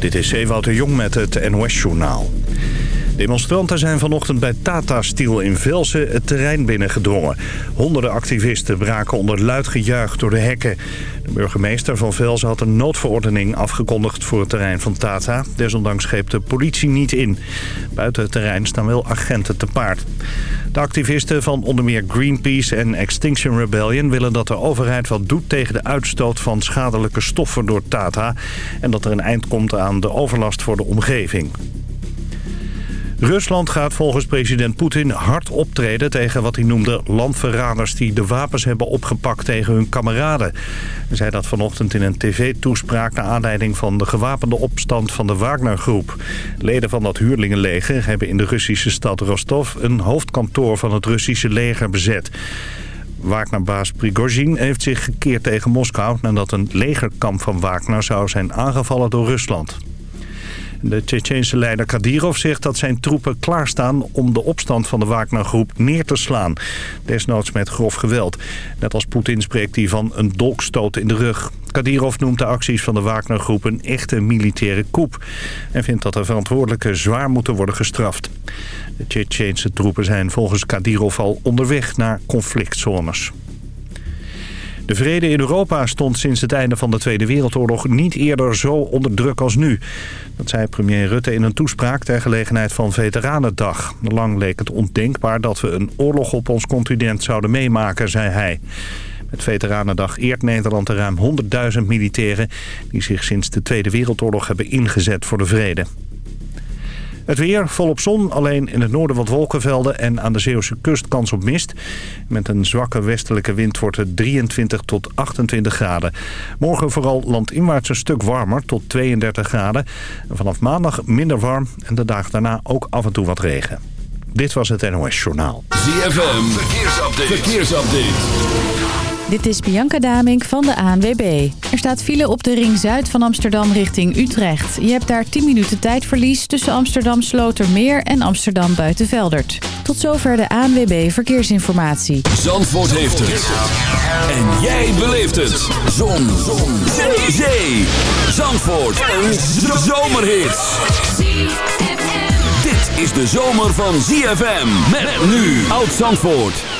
Dit is Ewout Jong met het NOS-journaal. Demonstranten zijn vanochtend bij Tata Steel in Velsen het terrein binnengedrongen. Honderden activisten braken onder luid gejuich door de hekken. De burgemeester van Velsen had een noodverordening afgekondigd voor het terrein van Tata. Desondanks greep de politie niet in. Buiten het terrein staan wel agenten te paard. De activisten van onder meer Greenpeace en Extinction Rebellion willen dat de overheid wat doet tegen de uitstoot van schadelijke stoffen door Tata. En dat er een eind komt aan de overlast voor de omgeving. Rusland gaat volgens president Poetin hard optreden tegen wat hij noemde landverraders die de wapens hebben opgepakt tegen hun kameraden. Hij zei dat vanochtend in een tv-toespraak naar aanleiding van de gewapende opstand van de Wagner-groep. Leden van dat huurlingenleger hebben in de Russische stad Rostov een hoofdkantoor van het Russische leger bezet. Wagner-baas Prigozhin heeft zich gekeerd tegen Moskou nadat een legerkamp van Wagner zou zijn aangevallen door Rusland. De Tsjetsjeense leider Kadyrov zegt dat zijn troepen klaarstaan om de opstand van de Wagner-groep neer te slaan. Desnoods met grof geweld. Net als Poetin spreekt hij van een dolkstoot in de rug. Kadyrov noemt de acties van de Wagner-groep een echte militaire coup. En vindt dat de verantwoordelijken zwaar moeten worden gestraft. De Tsjetsjeense troepen zijn volgens Kadyrov al onderweg naar conflictzones. De vrede in Europa stond sinds het einde van de Tweede Wereldoorlog niet eerder zo onder druk als nu. Dat zei premier Rutte in een toespraak ter gelegenheid van Veteranendag. Lang leek het ondenkbaar dat we een oorlog op ons continent zouden meemaken, zei hij. Met Veteranendag eert Nederland de ruim 100.000 militairen... die zich sinds de Tweede Wereldoorlog hebben ingezet voor de vrede. Het weer volop zon, alleen in het noorden wat wolkenvelden en aan de Zeeuwse kust kans op mist. Met een zwakke westelijke wind wordt het 23 tot 28 graden. Morgen vooral landinwaarts een stuk warmer tot 32 graden. En vanaf maandag minder warm en de dag daarna ook af en toe wat regen. Dit was het NOS Journaal. ZFM, verkeersupdate. verkeersupdate. Dit is Bianca Damink van de ANWB. Er staat file op de ring zuid van Amsterdam richting Utrecht. Je hebt daar 10 minuten tijdverlies tussen Amsterdam Slotermeer en Amsterdam Buitenveldert. Tot zover de ANWB Verkeersinformatie. Zandvoort heeft het. En jij beleeft het. Zon. Zon. Zee. Zee. Zandvoort. Een zomerhit. Dit is de zomer van ZFM. Met nu Oud Zandvoort.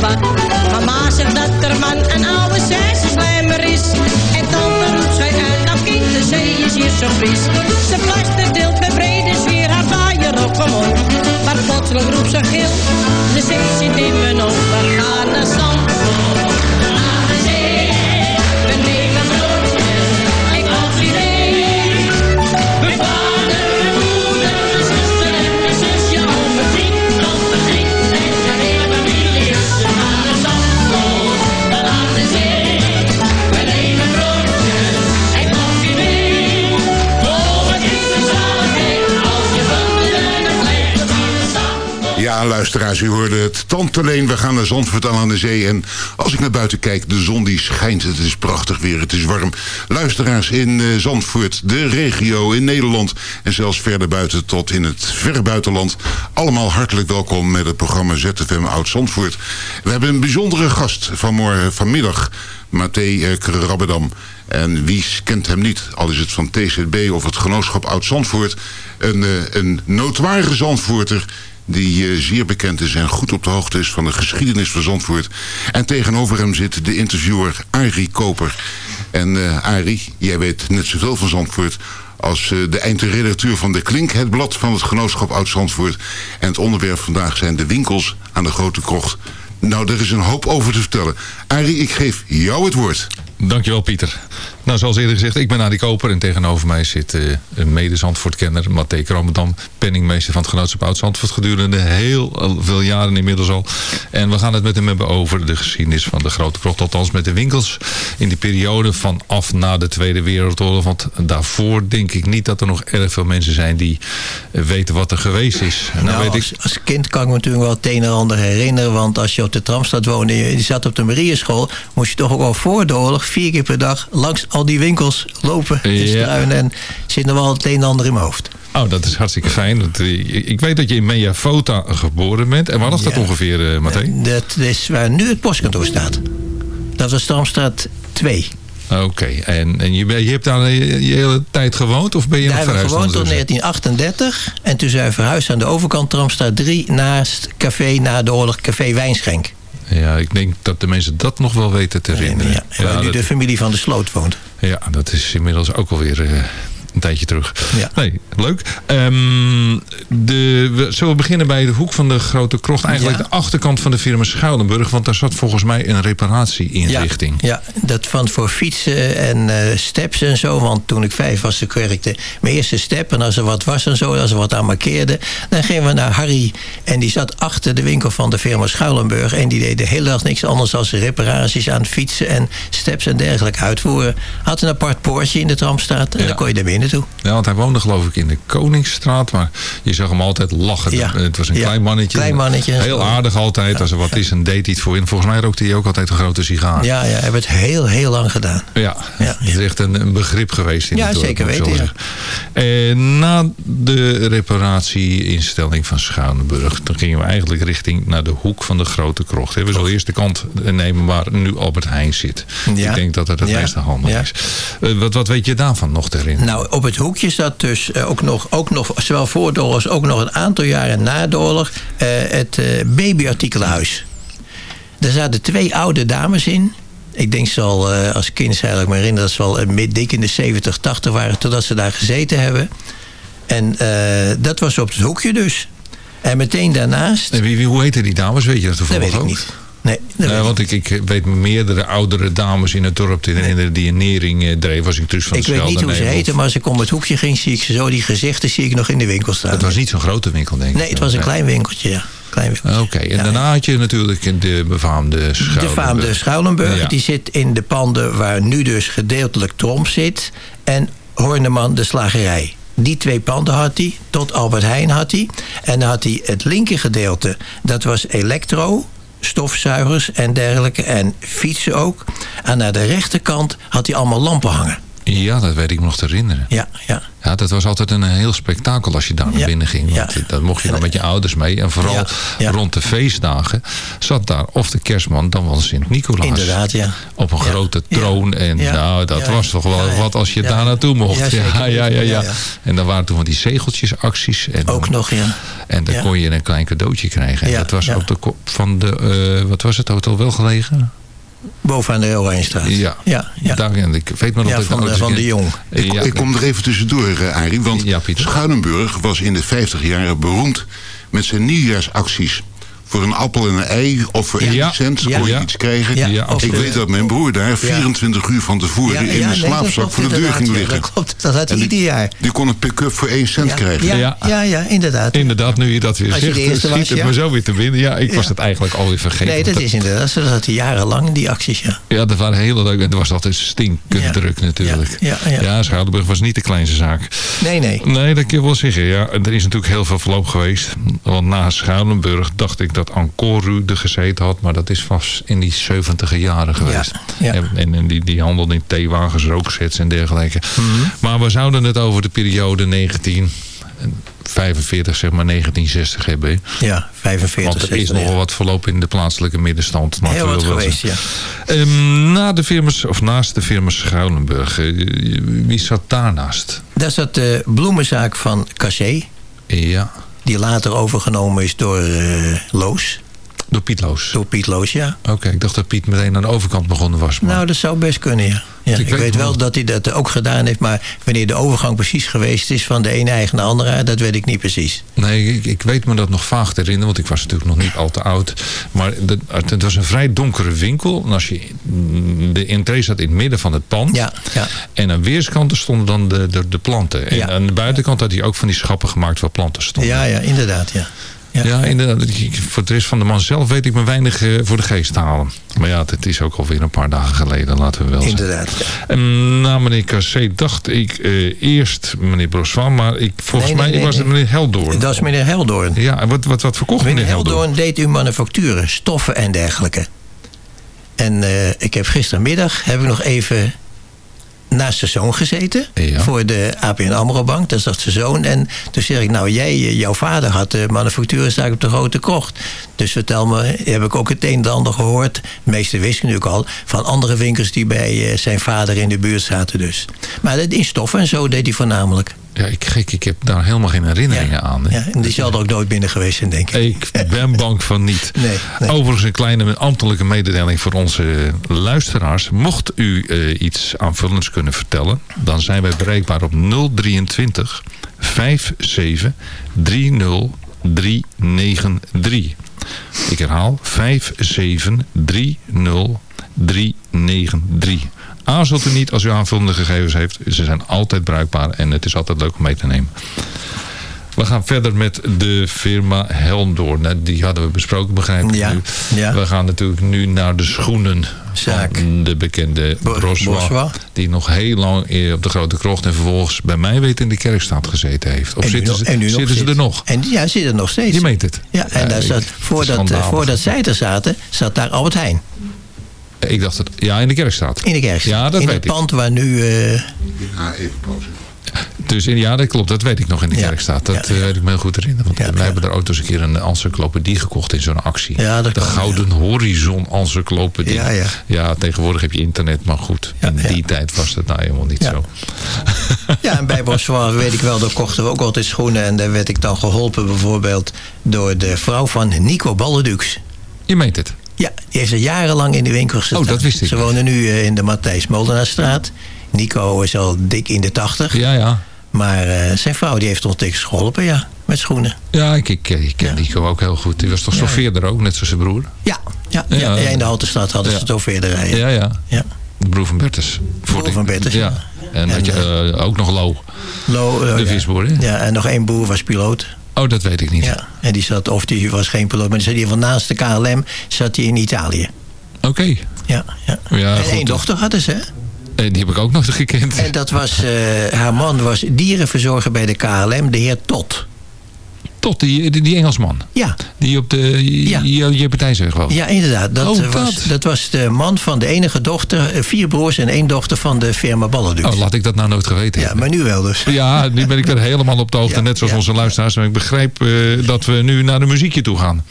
Mama zegt dat er man een oude slijmer is. En dan roept zij uit, nou kind, de zee is hier zo fris. Ze plaster deelt met brede haar vaaier op omhoog. Maar plotseling roept ze gil, de zee zit in mijn ogen. Ga naar luisteraars, u hoorde het. Tante Leen, we gaan naar Zandvoort aan de zee. En als ik naar buiten kijk, de zon die schijnt. Het is prachtig weer, het is warm. Luisteraars in uh, Zandvoort, de regio in Nederland... en zelfs verder buiten tot in het verre buitenland... allemaal hartelijk welkom met het programma ZFM Oud Zandvoort. We hebben een bijzondere gast vanmorgen, vanmiddag... Mathé uh, Krabbedam. En wie kent hem niet, al is het van TZB of het Genootschap Oud Zandvoort... een, uh, een notoire Zandvoorter die eh, zeer bekend is en goed op de hoogte is van de geschiedenis van Zandvoort. En tegenover hem zit de interviewer Arie Koper. En uh, Arie, jij weet net zoveel van Zandvoort als uh, de eindredacteur van De Klink, het blad van het genootschap Oud-Zandvoort. En het onderwerp vandaag zijn de winkels aan de Grote Krocht. Nou, er is een hoop over te vertellen. Arie, ik geef jou het woord. Dankjewel Pieter. Nou, zoals eerder gezegd, ik ben Adi Koper en tegenover mij zit uh, een mede-Zandvoortkenner, Mathé Kramendam, penningmeester van het genootschap Oud-Zandvoort gedurende heel veel jaren inmiddels al. En we gaan het met hem hebben over de geschiedenis van de Grote Krocht, althans met de winkels in die periode vanaf na de Tweede Wereldoorlog. Want daarvoor denk ik niet dat er nog erg veel mensen zijn die weten wat er geweest is. Nou, nou weet als, ik... als, kind kan ik me natuurlijk wel het een en ander herinneren, want als je op de Tramstad woonde en je zat op de Marieschool, moest je toch ook al voor de oorlog vier keer per dag langs al die winkels lopen en struinen. En zit nog wel het een en ander in mijn hoofd. Oh, dat is hartstikke fijn. Eh, ik weet dat je in Meafota geboren bent. En waar was dat ongeveer, uh, Martijn? Dat is waar nu het postkantoor staat. Dat was Stamstraat 2. Oké, en, en je, je hebt daar je, je, hele tijd gewoond? Of ben je daar nog verhuisd? Gewoond tot 1938. En toen zijn we verhuisd aan de overkant Tramstraat 3... naast café na de oorlog Café Wijnschenk. Ja, ik denk dat de mensen dat nog wel weten te herinneren. Ja, ja, waar nu de familie van de Sloot woont. Ja, dat is inmiddels ook alweer uh, een tijdje terug. Ja. Nee, leuk. Um, de, we, zullen we beginnen bij de hoek van de Grote Krocht. Eigenlijk de achterkant van de firma Schoudenburg. Want daar zat volgens mij een reparatieinrichting. Ja, ja dat van voor fietsen en uh, steps en zo. Want toen ik vijf was, ik werkte mijn eerste step. En als er wat was en zo, als er wat aan markeerde... dan gingen we naar Harry. En die zat achter de winkel van de firma Schuilenburg. En die deed de hele dag niks anders dan reparaties aan fietsen en steps en dergelijke uitvoeren. Had een apart poortje in de tramstraat. En dan kon je daar binnen Ja, want hij woonde geloof ik in de Koningsstraat. Maar je zag hem altijd lachen. Ja. Het was een ja. klein mannetje. Klein mannetje. Heel aardig altijd. Als er wat is, en deed hij het voor in. Volgens mij rookte hij ook altijd een grote sigaar. Ja, ja hij heeft het heel, heel lang gedaan. Ja, ja. het is echt een, een begrip geweest. In ja, dorp, zeker weten. En na de reparatieinstelling van Schouwenburg... dan gingen we eigenlijk richting naar de hoek van de Grote Krocht. We zullen eerst de kant nemen waar nu Albert Heijn zit. Ik denk dat dat het meeste handig is. Uh, wat, wat weet je daarvan nog te herinneren? Nou, op het hoekje zat dus uh, ook, nog, ook nog, zowel voor de oorlog als ook nog een aantal jaren na de oorlog, uh, het babyartikelenhuis. Daar zaten twee oude dames in. Ik denk ze al als kind, zou ik me herinneren, dat ze al dik in de 70, 80 waren, totdat ze daar gezeten hebben. En dat was op het hoekje dus. En meteen daarnaast... En wie, wie, hoe heette die dames? Weet je dat toevallig Dat weet ik ook? niet. Nee, uh, want ik, ik weet meerdere oudere dames in het dorp die, nee. die een nering uh, dreef. Was ik dus van ik weet niet hoe ze heten, maar als ik om het hoekje ging, zie ik ze zo. Die gezichten zie ik nog in de winkel staan. Het was niet zo'n grote winkel, denk ik. Nee, het was een klein winkeltje, ja. Oké, okay. en ja, daarna had je natuurlijk de befaamde Schuilenburg. De befaamde Schuilenburg, ja. die zit in de panden waar nu dus gedeeltelijk Tromp zit. En Horneman de slagerij. Die twee panden had hij, tot Albert Heijn had hij. En dan had hij het linker gedeelte, dat was elektro stofzuigers en dergelijke. En fietsen ook. En naar de rechterkant had hij allemaal lampen hangen. Ja, dat weet ik me nog te herinneren. Ja, ja. Ja, dat was altijd een heel spektakel als je daar naar ja, binnen ging. Want ja. dan mocht je dan met je ouders mee. En vooral ja, rond de feestdagen zat daar of de kerstman dan wel Sint-Nicolaas. Inderdaad, ja. Op een grote troon. En nou, dat was toch wel wat als je daar naartoe mocht. Ja, ja, ja, ja, En dan waren toen van die zegeltjesacties. En ook dan, nog, ja. En dan kon je een klein cadeautje krijgen. En dat was op de kop van de, uh, wat was het, hotel wel gelegen? Bovenaan de Oranjestraat. Ja, ja, ja. Daar, ik weet maar nog ja, dat van, ik van de Jong. Ik, Ja. ik kom er even tussendoor, uh, Arie. Want Ja. Schuilenburg was in de 50 jaren beroemd met zijn nieuwjaarsacties. Voor een appel en een ei of voor 1 Ja. cent kon je Ja. iets krijgen. Ja, Ja, of Ik weet dat mijn broer daar 24 uur van tevoren Ja, in ja, een slaapzak voor de deur ging ja, liggen. Dat klopt, dat had hij ieder jaar. Die kon een pick-up voor 1 cent Ja, krijgen. ja, Ja. ja, ja, inderdaad. Inderdaad, nu je dat weer zegt, eerste schiet was, het ja. me zo weer te binnen. Ja, ik was het eigenlijk alweer vergeten. Nee, dat is inderdaad. zo. Dat had hij jarenlang, die acties, ja. Ja, dat waren hele leuke. En het was altijd stinkend druk natuurlijk. Ja, ja, ja. Schouderburg was niet de kleinste zaak. Nee, nee. Nee, dat kun je wel zeggen. Ja, er is natuurlijk heel veel verloop geweest. Want na Schoudenburg dacht ik dat Ancoru er gezeten had. Maar dat is vast in die 70 jaren geweest. ja. En, en, en die, die handelde in theewagens, rooksets en dergelijke. Mhm. Maar we zouden het over de periode 1945, zeg maar 1960 hebben. Ja, 45. Want er is 60, nogal ja. wat verloop in de plaatselijke middenstand. Heel wat geweest, ja. Ehm, na de firmas, of naast de firma Schuilenburg, eh, wie zat daarnaast? Dat is dat de bloemenzaak van Cassé. Ja, Die later overgenomen is door eh, Loos. Door Piet Loos. Door Piet Loos, ja. Oké, ik dacht dat Piet meteen aan de overkant begonnen was. Maar... Nou, dat zou best kunnen, ja. ja Ik ik, weet weet wel dat hij dat ook gedaan heeft. Maar wanneer de overgang precies geweest is van de ene eigenaar naar de andere... dat weet ik niet precies. Nee, ik, ik weet me dat nog vaag te herinneren, want ik was natuurlijk nog niet al te oud. Maar het was een vrij donkere winkel. En als je, de entree zat in het midden van het pand. Ja, ja. En aan weerskanten stonden dan de, de, de planten. En Ja. aan de buitenkant had hij ook van die schappen gemaakt waar planten stonden. Ja, ja, inderdaad, ja. Ja, Ja, inderdaad. Voor de rest van de man zelf weet ik me weinig eh, voor de geest te halen. Maar ja, het is ook alweer een paar dagen geleden, laten we wel zeggen. Inderdaad, ja. En na meneer Cassé dacht ik eh, eerst meneer Broswan, maar ik, volgens Nee, nee, mij nee, was het nee. meneer Heldoorn. Dat is meneer Heldoorn. Ja, wat, wat, wat verkocht meneer, Meneer Heldoorn? Heldoorn deed uw manufacturen, stoffen en dergelijke. En eh, ik heb gistermiddag heb ik nog even naast zijn zoon gezeten. Ja. Voor de APN AMRO Bank. Daar zat zijn zoon. En toen zeg ik, nou jij, eh, jouw vader had de manufacturenzaak op de Grote Krocht. Dus vertel me, heb ik ook het een en ander gehoord. De meeste wisten natuurlijk al. Van andere winkels die bij eh, zijn vader in de buurt zaten dus. Maar dat in stoffen en zo deed hij voornamelijk. Ja, ik, gek, ik heb daar helemaal geen herinneringen aan. hè. Ja, en die zal er ook nooit binnen geweest zijn, denk ik. Ik ben bang van niet. Nee, nee. Overigens een kleine ambtelijke mededeling voor onze luisteraars. Mocht u eh, iets aanvullends kunnen vertellen... dan zijn wij bereikbaar op 023 57 30 393. Ik herhaal 57 30 393. Aarzelt u niet als u aanvullende gegevens heeft. Ze zijn altijd bruikbaar en het is altijd leuk om mee te nemen. We gaan verder met de firma Helmdoorn. Nou, Die hadden we besproken, begrijp ik Ja, nu. ja. We gaan natuurlijk nu naar de schoenen Zaak. van de bekende Broswa. Die nog heel lang eh, op de Grote Krocht en vervolgens bij mij weet in de Kerkstraat gezeten heeft. Of En zitten, nog- ze, en zitten ze er nog? En ja, zit er nog steeds. Je meent het? Ja, en Ja, daar zat, voordat, eh, voordat zij er zaten, zat daar Albert Heijn. Ik dacht het. Ja, in de Kerkstraat. In de kerkstraat. Ja, dat in weet het ik. pand waar nu... eh, Ja, even pauze. Dus in, ja, dat klopt. Dat weet ik nog in de Ja. Kerkstraat. Dat Ja, eh, ja. weet ik me heel goed herinneren. Want Ja, wij ja. hebben daar ook eens een keer een encyclopedie gekocht in zo'n actie. Ja, dat de kan, Gouden Horizon encyclopedie. Ja, ja. ja, tegenwoordig heb je internet, maar goed. Ja, in ja. die tijd was dat nou helemaal niet Ja. zo. ja, en bij Bossoir weet ik wel, daar kochten we ook altijd schoenen. En daar werd ik dan geholpen bijvoorbeeld door de vrouw van Nico Balledux. Je meent het. Ja, die heeft er jarenlang in de winkel gestaan. Oh, dat wist ik Ze wonen nu eh, in de Matthijs Molenaarstraat. Nico is al dik in de tachtig. Ja, ja. Maar eh, zijn vrouw die heeft ons dikwijls geholpen, ja. Met schoenen. Ja, ik, ik, ik ken Ja. Nico ook heel goed. Die was toch stoffeerder ook, net zoals zijn broer? Ja, ja, Ja. in de Haltestraat hadden ze rijden. Ja, ja. Ja. De broer van Bertus. Broer van Bertus, Ja. En, En, had je eh, ook nog Lo. Lo, eh, De ja. visboer, hè? Ja, en nog één boer was piloot. Oh, dat weet ik niet. Ja, en die zat, of die was geen piloot, maar die zat in ieder geval naast de KLM, zat hij in Italië. Oké. Ja, ja. Ja, en één dochter hadden ze, hè? Eh, die heb ik ook nog gekend. En dat was, eh, haar man was dierenverzorger bij de KLM, de heer Tot. Tot die, die, die Engelsman. Ja, Die op de Ja. Jeppetijnsweg woont. ja inderdaad. Dat, Oh, eh, was, dat. dat was de man van de enige dochter, eh, vier broers en één dochter van de firma Balledux. Oh, laat ik dat nou nooit geweten ja, maar nu wel dus. Ja, nu ben ik weer helemaal op de hoogte. Ja, net zoals ja, onze luisteraars. Maar ik begrijp eh, dat we nu naar de muziekje toe gaan.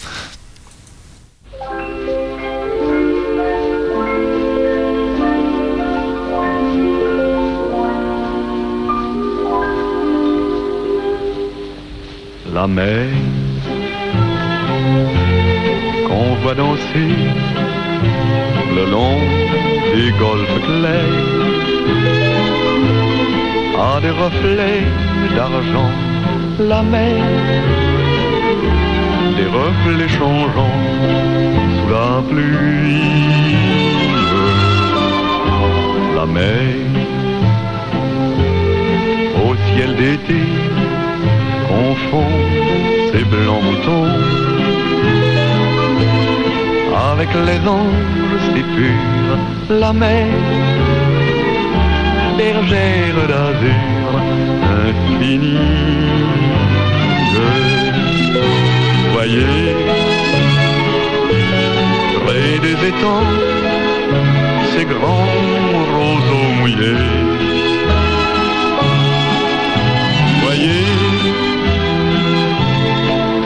La mer qu'on voit danser le long des golfes clairs a des reflets d'argent. La mer, des reflets changeants sous la pluie. La mer au ciel d'été confond ces blancs moutons avec les anges si purs, la mer, bergère d'azur infinie. Voyez, près des étangs, ces grands roseaux mouillés.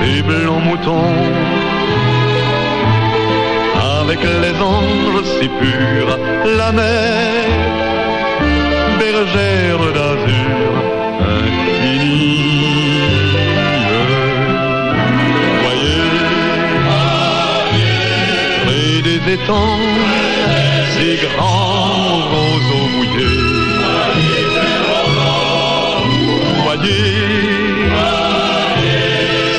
ses blancs moutons avec les anges si purs la mer bergère d'azur infinie. Voyez près des étangs ces grands roseaux mouillés voyez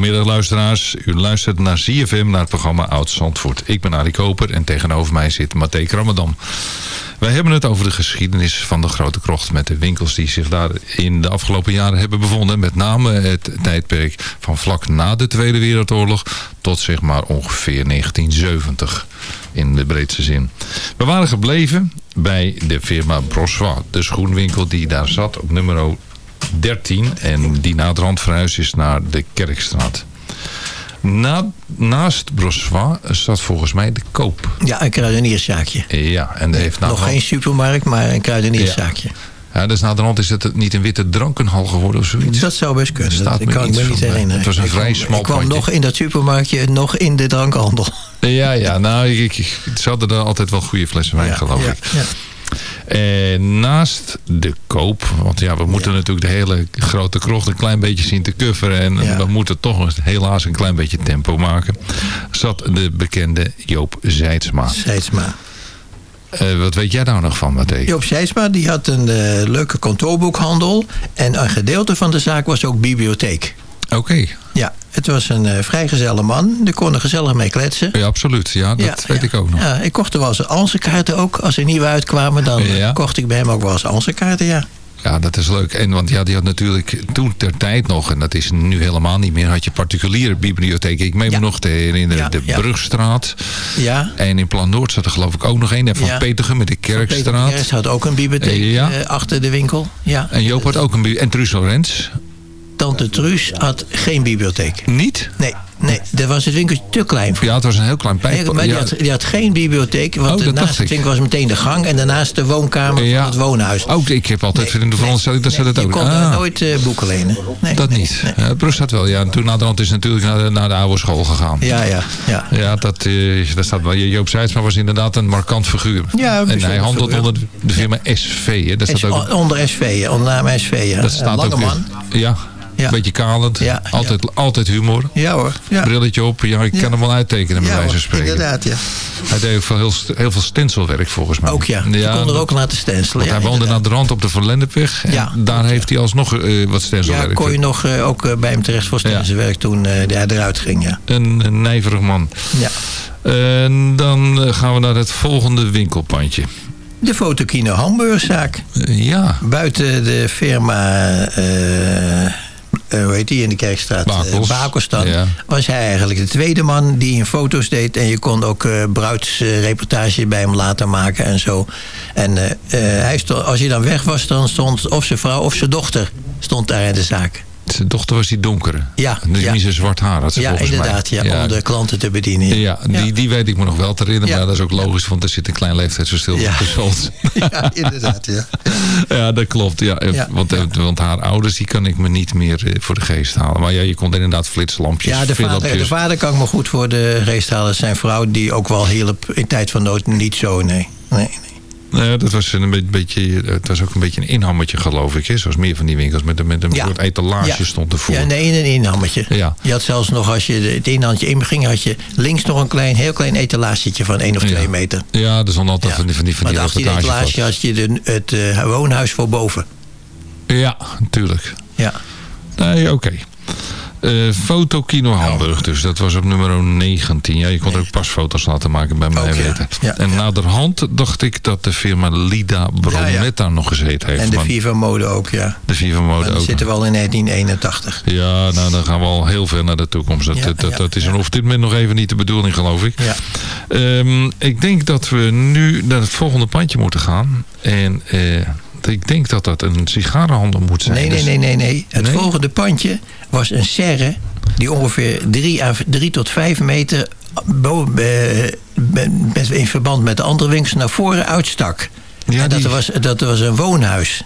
Goedemiddag luisteraars. U luistert naar ZFM, naar het programma Oud Zandvoort. Ik ben Arie Koper en tegenover mij zit Matthé Kramadam. Wij hebben het over de geschiedenis van de Grote Krocht... met de winkels die zich daar in de afgelopen jaren hebben bevonden. Met name het tijdperk van vlak na de Tweede Wereldoorlog... tot zeg maar ongeveer 1970 in de breedste zin. We waren gebleven bij de firma Brossois. De schoenwinkel die daar zat op nummer 13 en die naderhand verhuisd is naar de Kerkstraat. Na, naast Brossois zat volgens mij de koop. Ja, een kruidenierszaakje. Ja, en heeft Nog geen supermarkt, maar een kruidenierszaakje. Ja, dus naderhand is het niet een witte drankenhal geworden of zoiets. Dat zou best kunnen. Staat Dat me kan ik me niet bij. herinneren. Het was een Ik vrij kwam- smal Ik kwam nog in dat supermarktje, nog in de drankhandel. Ja, ja, nou, ik, ik, ze hadden er altijd wel goede flessen wijn, Ja, geloof ja, ik. ja. En naast de koop, want ja, we moeten natuurlijk de hele grote krocht een klein beetje zien te coveren. En Ja. we moeten toch eens helaas een klein beetje tempo maken. Zat de bekende Joop Zeidsma. Seidsma. Eh, wat weet jij daar nog van, Matthé? Joop Seidsma die had een eh, leuke kantoorboekhandel. En een gedeelte van de zaak was ook bibliotheek. Oké, het was een eh vrijgezelle man. Daar kon er gezellig mee kletsen. ja, absoluut. Ja, dat Ja, weet ja. ik ook nog. Ja, ik kocht er wel eens Anse-kaarten ook. Als er nieuwe uitkwamen, dan Ja. kocht ik bij hem ook wel eens Anse-kaarten, ja. Ja, dat is leuk. En want ja, die had natuurlijk toen ter tijd nog, en dat is nu helemaal niet meer, had je particuliere bibliotheken. Ik meen me nog te herinneren, de. Brugstraat. Ja, En in Plan Noord zat er geloof ik ook nog één. En van. Petergem met de Peter Kerkstraat. Gerst had ook een bibliotheek eh, achter de winkel. Ja. En Joop had ook een bi- En Truus Lorenz? Tante Truus had geen bibliotheek. Niet? Nee, nee, daar was het winkeltje te klein voor. Ja, het was een heel klein pijp. Nee, maar die ja. had, die had geen bibliotheek, Oh, want dacht naast het winkel was meteen de gang... en daarnaast de woonkamer Ja. van het woonhuis. Ook, ik heb altijd Nee, in de veronderstelling dat ze dat ook... Je kon Ah, nooit eh, boeken lenen. Nee, dat niet. nee. Ja, Brugstraat wel, ja. En toen naderhand is natuurlijk naar de, naar de oude school gegaan. Ja, ja, ja. Ja, dat, eh, dat staat wel. Joop Zijtsma was inderdaad een markant figuur. Ja, en hij handelt onder de firma SV. Hè. Dat staat ook, onder SV, onder naam SV. Ja. dat staat lange ook man. Ja. Een beetje kalend. Ja, altijd, altijd humor. Ja hoor. Ja, Brilletje op. Ja, ik Ja. kan hem wel uittekenen bij ja wijze van spreken. inderdaad, ja. Hij deed ook veel, heel, veel stencilwerk volgens mij. Ook ja, je kon er ook laten Ja, hij woonde naar de rand op de Verlendepweg. En Ja, daar heeft hij alsnog eh, wat Ja, stencilwerk. kon je nog eh, ook eh, bij hem terecht voor stencilwerk toen hij eruit ging, ja. Een, een nijverig man. ja. En dan gaan we naar het volgende winkelpandje. De fotokino Hamburgzaak. Ja, Buiten de firma, eh, hoe heet die in de Kerkstraat? Bakels. Eh, Bakels. Ja. Was hij eigenlijk de tweede man die in foto's deed. En je kon ook eh bruidsreportage bij hem laten maken en zo. En hij stond, als je dan weg was, dan stond of zijn vrouw of zijn dochter stond daar in de zaak. Zijn dochter was die donkere. Ja, Dus ja. niet zo zwart haar had ze Ja, inderdaad. mij. Ja, om de klanten te bedienen. Ja, die, die weet ik me nog wel te herinneren. Ja. Maar dat is ook logisch, want er zit een klein leeftijdsverschil Ja. tussen ons. Ja, inderdaad. Ja. Ja, dat klopt. Ja. Ja, want, eh, want haar ouders die kan ik me niet meer eh, voor de geest halen. Maar ja, je kon inderdaad flitslampjes, Ja, de vader, de vader kan ik me goed voor de geest halen. Zijn vrouw die ook wel hielp in tijd van nood niet zo, nee. nee, nee. Nee, dat was een be- beetje, het was ook een beetje een inhammetje geloof ik. Hè? Zoals meer van die winkels met, een- met een Ja. soort etalage Ja. stond ervoor. Ja, nee, een inhammetje. Ja. Je had zelfs nog, als je het inhandje inging, had je links nog een klein, heel klein etalagetje van 1 of 2 Ja. meter. Ja, er stond altijd van die, van die, van Maar die etalage had je de, het eh, woonhuis voor boven. Ja, natuurlijk. Ja. Nee, oké. Eh Fotokino Hamburg dus. Dat was op nummer 19. Ja, je kon er ook pasfoto's laten maken bij mij Ook, weten. Ja, en ja. naderhand dacht ik dat de firma Lida Bronetta nog gezeten heeft. En de Viva Mode ook, ja. de Viva Mode dan ook. zitten we al in 1981. Ja, nou dan gaan we al heel ver naar de toekomst. Dat, dat, dat, ja, dat is ja. op dit moment nog even niet de bedoeling, geloof ik. Ja. Ehm, ik denk dat we nu naar het volgende pandje moeten gaan. En eh, ik denk dat dat een sigarenhandel moet zijn. Nee, nee, Dus- nee, nee, nee. Het Nee? volgende pandje was een serre die ongeveer 3 à 3 tot 5 meter boven, eh, in verband met de andere winkels naar voren uitstak. Ja, en dat, die- was, dat was een woonhuis.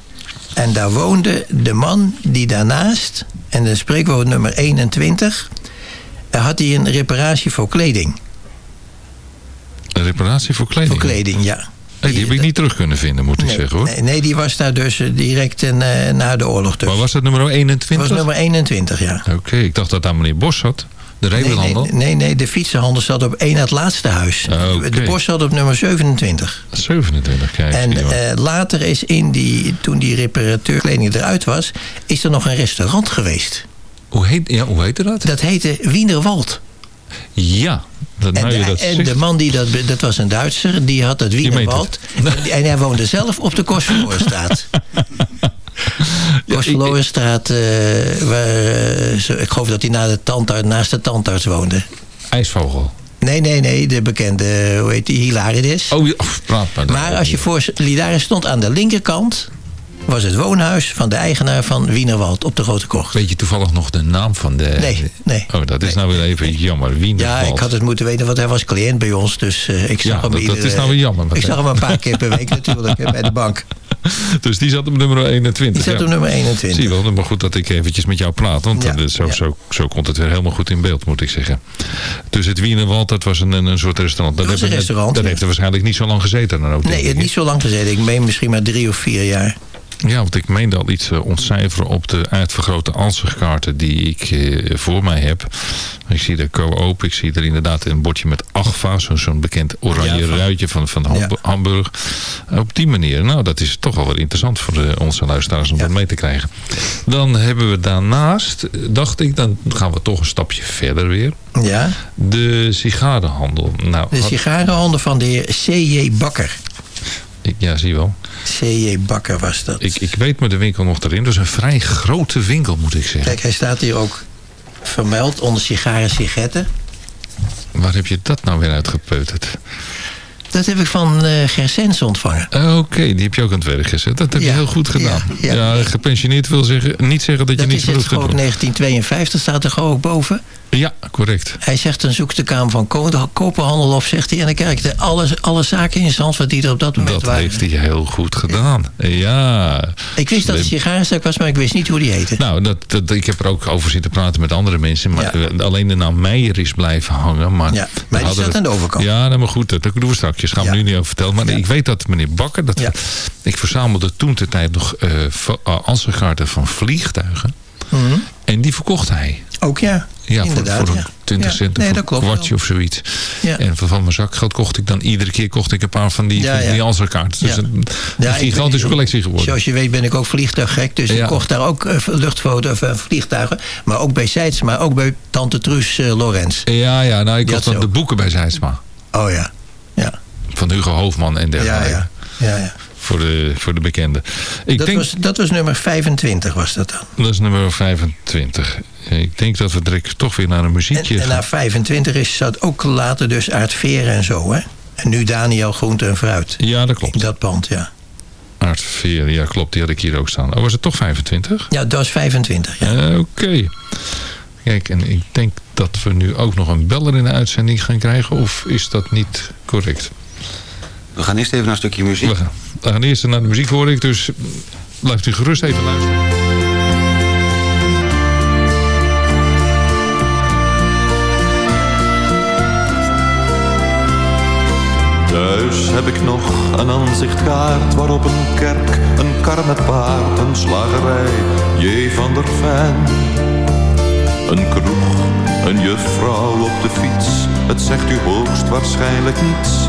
En daar woonde de man die daarnaast, en de spreekwoord nummer 21, eh, had hij een reparatie voor kleding. Een reparatie voor kleding. Voor kleding, ja. Hey, die heb ik niet terug kunnen vinden, moet ik Nee, zeggen hoor. nee, nee, die was daar dus eh, direct en, eh, na de oorlog. Dus. Maar was dat nummer Dat 21? was nummer 21, ja. Oké, ik dacht dat daar meneer Bos zat. De Nee, rebenhandel. nee, nee, nee, de fietsenhandel zat op één na het laatste huis. Ah. De bos zat op nummer 27. 27, kijk. En eh, later is in die, toen die reparateurkleding eruit was, is er nog een restaurant geweest. hoe, heet, ja, hoe heette dat? Dat heette Wienerwald. Ja, dat, En, nou je dat en de man die dat, dat was een Duitser, die had het meent Wienerwald. En, en hij woonde zelf op de Kostverlorenstraat. Kostverlorenstraat, eh, waar, eh, ik geloof dat hij na de tandarts, naast de tandarts woonde. IJsvogel. Nee, nee, nee, de bekende, hoe heet die, Hilarides. Oh, oh, praat maar. Maar als je voor Lidaris stond aan de linkerkant... was het woonhuis van de eigenaar van Wienerwald op de Grote Kocht. Weet je toevallig nog de naam van de... Nee, nee. Oh, dat is nou weer even jammer. Wien Ja, ik had het moeten weten, want hij was cliënt bij ons. Dus eh, ik zag Ja, hem dat- dat is nou weer jammer, Ik zag hem een paar keer per week natuurlijk bij de bank. Dus die zat op nummer 21. Die zat ja. op nummer 21. Zie je wel, maar goed dat ik eventjes met jou praat. Want Ja, zo, zo, zo komt het weer helemaal goed in beeld, moet ik zeggen. Dus het Wienerwald, dat was een, een, soort restaurant. Dat, Dat was heeft- een restaurant, Dat heeft er waarschijnlijk niet zo lang gezeten dan ook. Nee, niet zo lang gezeten. Ik meen misschien maar drie of vier jaar. Ja, want ik meende al iets eh, ontcijferen op de uitvergrote ansichtkaarten die ik eh, voor mij heb. Ik zie de co-op, ik zie er inderdaad een bordje met Agfa, zo'n zo'n bekend oranje Ja, van- ruitje van, van Ja. Hamburg. Op die manier, nou dat is toch wel weer interessant voor de, onze luisteraars om Ja. dat mee te krijgen. Dan hebben we daarnaast, eh, dacht ik, dan gaan we toch een stapje verder weer. Ja, De sigarenhandel. Nou, de sigarenhandel van de heer C.J. Bakker. ik, ja, zie je wel. C.J. Bakker was dat. Ik, ik weet me de winkel nog erin. Dat is een vrij grote winkel, moet ik zeggen. Kijk, hij staat hier ook vermeld onder sigaren sigaretten. Waar heb je dat nou weer uitgepeuterd? Dat heb ik van eh Gersens ontvangen. Ah, Oké, die heb je ook aan het werk gezet. Dat heb je heel goed gedaan. ja, Ja, ja. gepensioneerd wil zeggen, niet zeggen dat, Dat je niets is meer hoeft te doen. 1952, staat er gewoon ook boven. Ja, correct. Hij zegt, dan zoekt de Kamer van Ko- Koophandel op, zegt hij. En dan kijk ik de alle, alle zaken in Zandvoort die er op dat moment Dat waren. heeft hij heel goed gedaan. Ja. Ik wist dat het sigarenstuk was, maar ik wist niet hoe die heette. Nou, dat, dat, ik heb er ook over zitten praten met andere mensen. Maar alleen de naam Meijer is blijven hangen. Maar, Ja, maar die staat aan de overkant. Ja, nou, maar goed, dat doen we straks. Gaan we Ja. nu niet over vertellen. Maar Ja. ik weet dat meneer Bakker... Dat, Ja. Ik verzamelde toen de tijd nog uh, ansichtkaarten van vliegtuigen. Mhm. En die verkocht hij. Ook ja, Ja, voor, inderdaad. voor een ja. 20 Ja, cent nee, een kwartje wel. of zoiets. Ja. En van, van mijn zakgeld kocht ik dan iedere keer kocht ik een paar van die, van die Ansichtkaarten. Dus een, ik gigantische collectie geworden. Zoals je weet ben ik ook vliegtuiggek. Dus ik kocht daar ook eh, luchtfoto's eh, vliegtuigen. Maar ook bij Seitz, maar ook bij Tante Truus Lorenz. Ja, ja, nou ik kocht had dan de boeken bij Zijsma. Oh ja. Ja, Van Hugo Hoofdman en dergelijke. ja. ja, ja. Voor, de, voor de bekende. Ik Dat, denk, was, dat was nummer 25 was dat dan. dat is nummer 25. Ik denk dat we direct toch weer naar een En, muziekje en gaan. na 25 is zat ook later dus Aard Veren en zo hè. En nu Daniel Groente en Fruit. Ja, dat In klopt. dat pand, ja. Aardveer, ja klopt, die had ik hier ook staan. Oh, was het toch 25? Ja, dat is 25. Ja. Eh, Oké. Kijk, en ik denk dat we nu ook nog een beller in de uitzending gaan krijgen. Of is dat niet correct? We gaan eerst even naar een stukje muziek. We gaan, we gaan eerst naar de muziek hoor ik, dus blijft u gerust even luisteren. Thuis heb ik nog een aanzichtkaart waarop een kerk, een kar met paard, een slagerij, J. van der Ven. Een kroeg, een juffrouw op de fiets, het zegt u hoogst waarschijnlijk niets,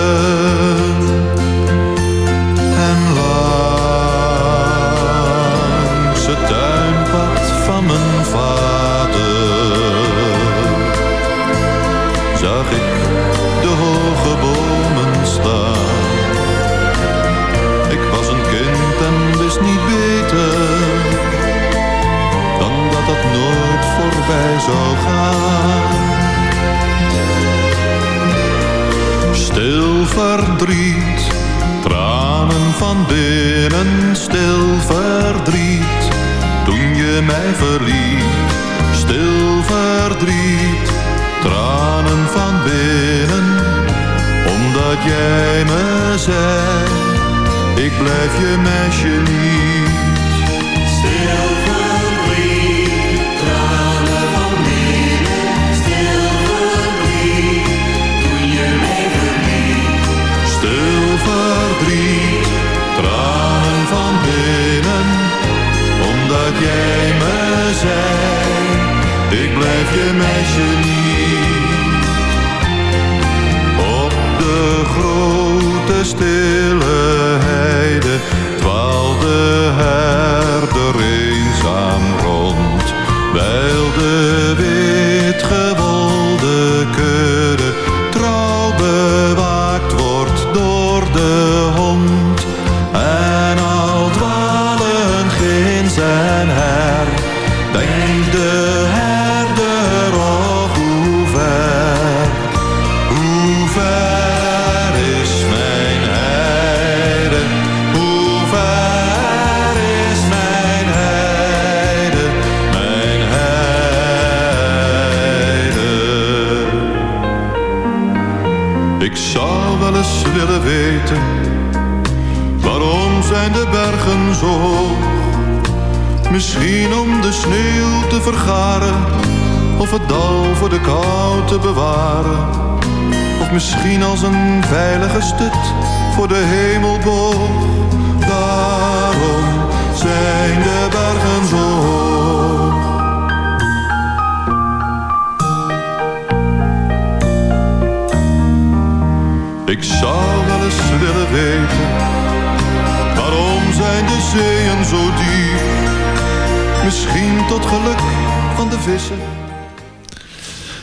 Verdriet, tranen van binnen, stil verdriet. Toen je mij verliet, stil verdriet, tranen van binnen. Omdat jij me zei, ik blijf je meisje niet. Stille of het dal voor de kou te bewaren. Of misschien als een veilige stut voor de hemelboog. Daarom zijn de bergen zo hoog. Ik zou wel eens willen weten, waarom zijn de zeeën zo diep? Misschien tot geluk van de vissen.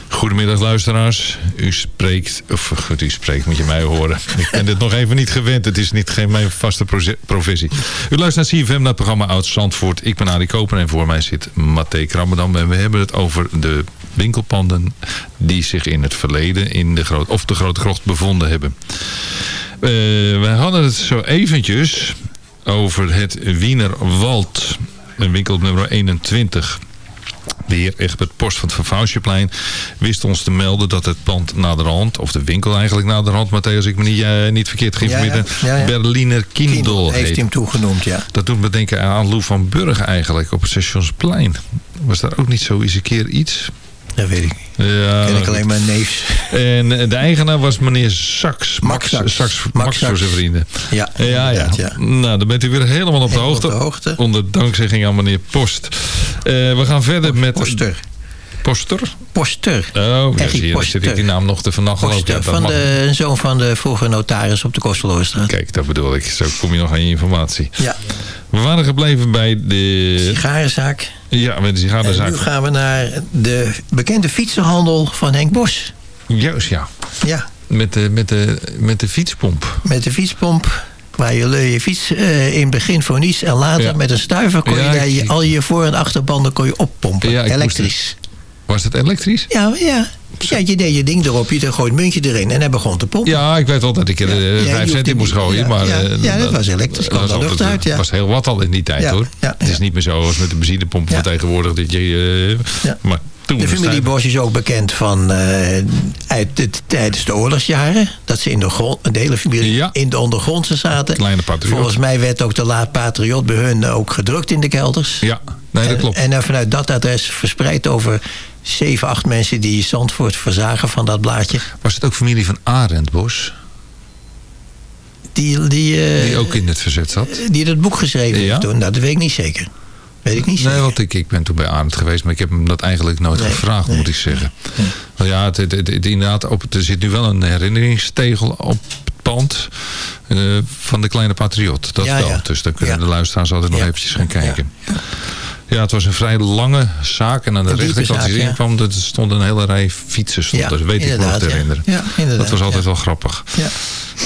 Goedemiddag luisteraars. U spreekt, of goed, u spreekt, moet je mij horen. Ik ben dit nog even niet gewend. Het is niet geen mijn vaste professie. U luistert naar CFM, naar het programma Oud Zandvoort. Ik ben Arie Koper en voor mij zit Mathé Krammerdam. En we hebben het over de winkelpanden die zich in het verleden in de, groot, of de Grote Krocht bevonden hebben. Eh, we hadden het zo eventjes over het Wienerwald. Een winkel op nummer 21. De heer Egbert Post van het Vervouwsjeplein wist ons te melden dat het pand naderhand, of de winkel eigenlijk naderhand, Matthäus, als ik me niet, eh, niet verkeerd geïnformeerd Ja, ja, ja. Berliner Kindel Kindle heeft heet. hem toegenoemd, ja. Dat doet me denken aan Lou van Burg eigenlijk, op het Stationsplein. Was daar ook niet zo eens een keer iets? Dat weet ik niet. Ja, Ken ik alleen maar neefs. En eh, de eigenaar was meneer Saks. Max. Saks, Max Max voor zijn vrienden. Ja, Ja, ja. Nou, dan bent u weer helemaal op de, Helemaal op hoogte, de hoogte. Onder dankzegging aan meneer Post. Eh, we gaan verder met... Poster. Poster? Poster. Oh, ja, zie je, Poster. zit ik die naam nog te vernachelen. Ja, Poster, van de zoon van de vorige notaris op de Kosteloorstraat. Kijk, dat bedoel ik. Zo kom je nog aan je informatie. Ja, We waren gebleven bij de sigarenzaak. Ja, met de En sigarenzaak. nu gaan we naar de bekende fietsenhandel van Henk Bos. Juist, ja. Ja, Met de, met, de, met de fietspomp. met de fietspomp. Waar je je fiets eh, in het begin voor niets en later Ja. met een stuiver kon je Ja, ik- al je voor- en achterbanden kon je oppompen. Ja, Elektrisch. Was het elektrisch? Ja, ja. ja, je deed je ding erop, je gooit het muntje erin en hij begon te pompen. Ja, ik weet wel dat ik er eh, Ja, vijf cent in moest gooien. ja, maar, ja. eh, dat was elektrisch, kwam de lucht uit, ja. was heel wat al in die tijd hoor. ja, Het is niet meer zo als met de benzinepomp Ja. van tegenwoordig. Dat je, eh, Ja. Maar toen De familie het Bos is ook bekend van uit de, tijdens de oorlogsjaren. Dat ze in de, grond, de hele familie in de ondergrondse zaten. Kleine patriot. Volgens mij werd ook de laat patriot bij hun ook gedrukt in de kelders. Ja, nee, dat En- klopt. En, dan vanuit dat adres verspreid over zeven, acht mensen die Zandvoort verzagen van dat blaadje. Was het ook familie van Arend Bos? Die, die, eh, Die ook in het verzet zat? die dat boek geschreven Ja? heeft toen. Nou, dat weet ik niet zeker. Weet ik niet Nee, zeker. want ik, ik ben toen bij Arend geweest, maar ik heb hem dat eigenlijk nooit Nee, gevraagd, nee. moet ik zeggen. Want ja, het, het, het- het- inderdaad, op, er zit nu wel een herinneringstegel op het pand eh, van de Kleine Patriot. Dat Ja, wel. ja. Dus dan kunnen de luisteraars altijd nog eventjes gaan kijken. Ja. het was een vrij lange zaak. En aan de rechterkant die erin kwam, er stond een hele rij fietsen. Stond Ja, er. weet ik nog te herinneren. Ja, inderdaad, dat was altijd wel grappig. Ja.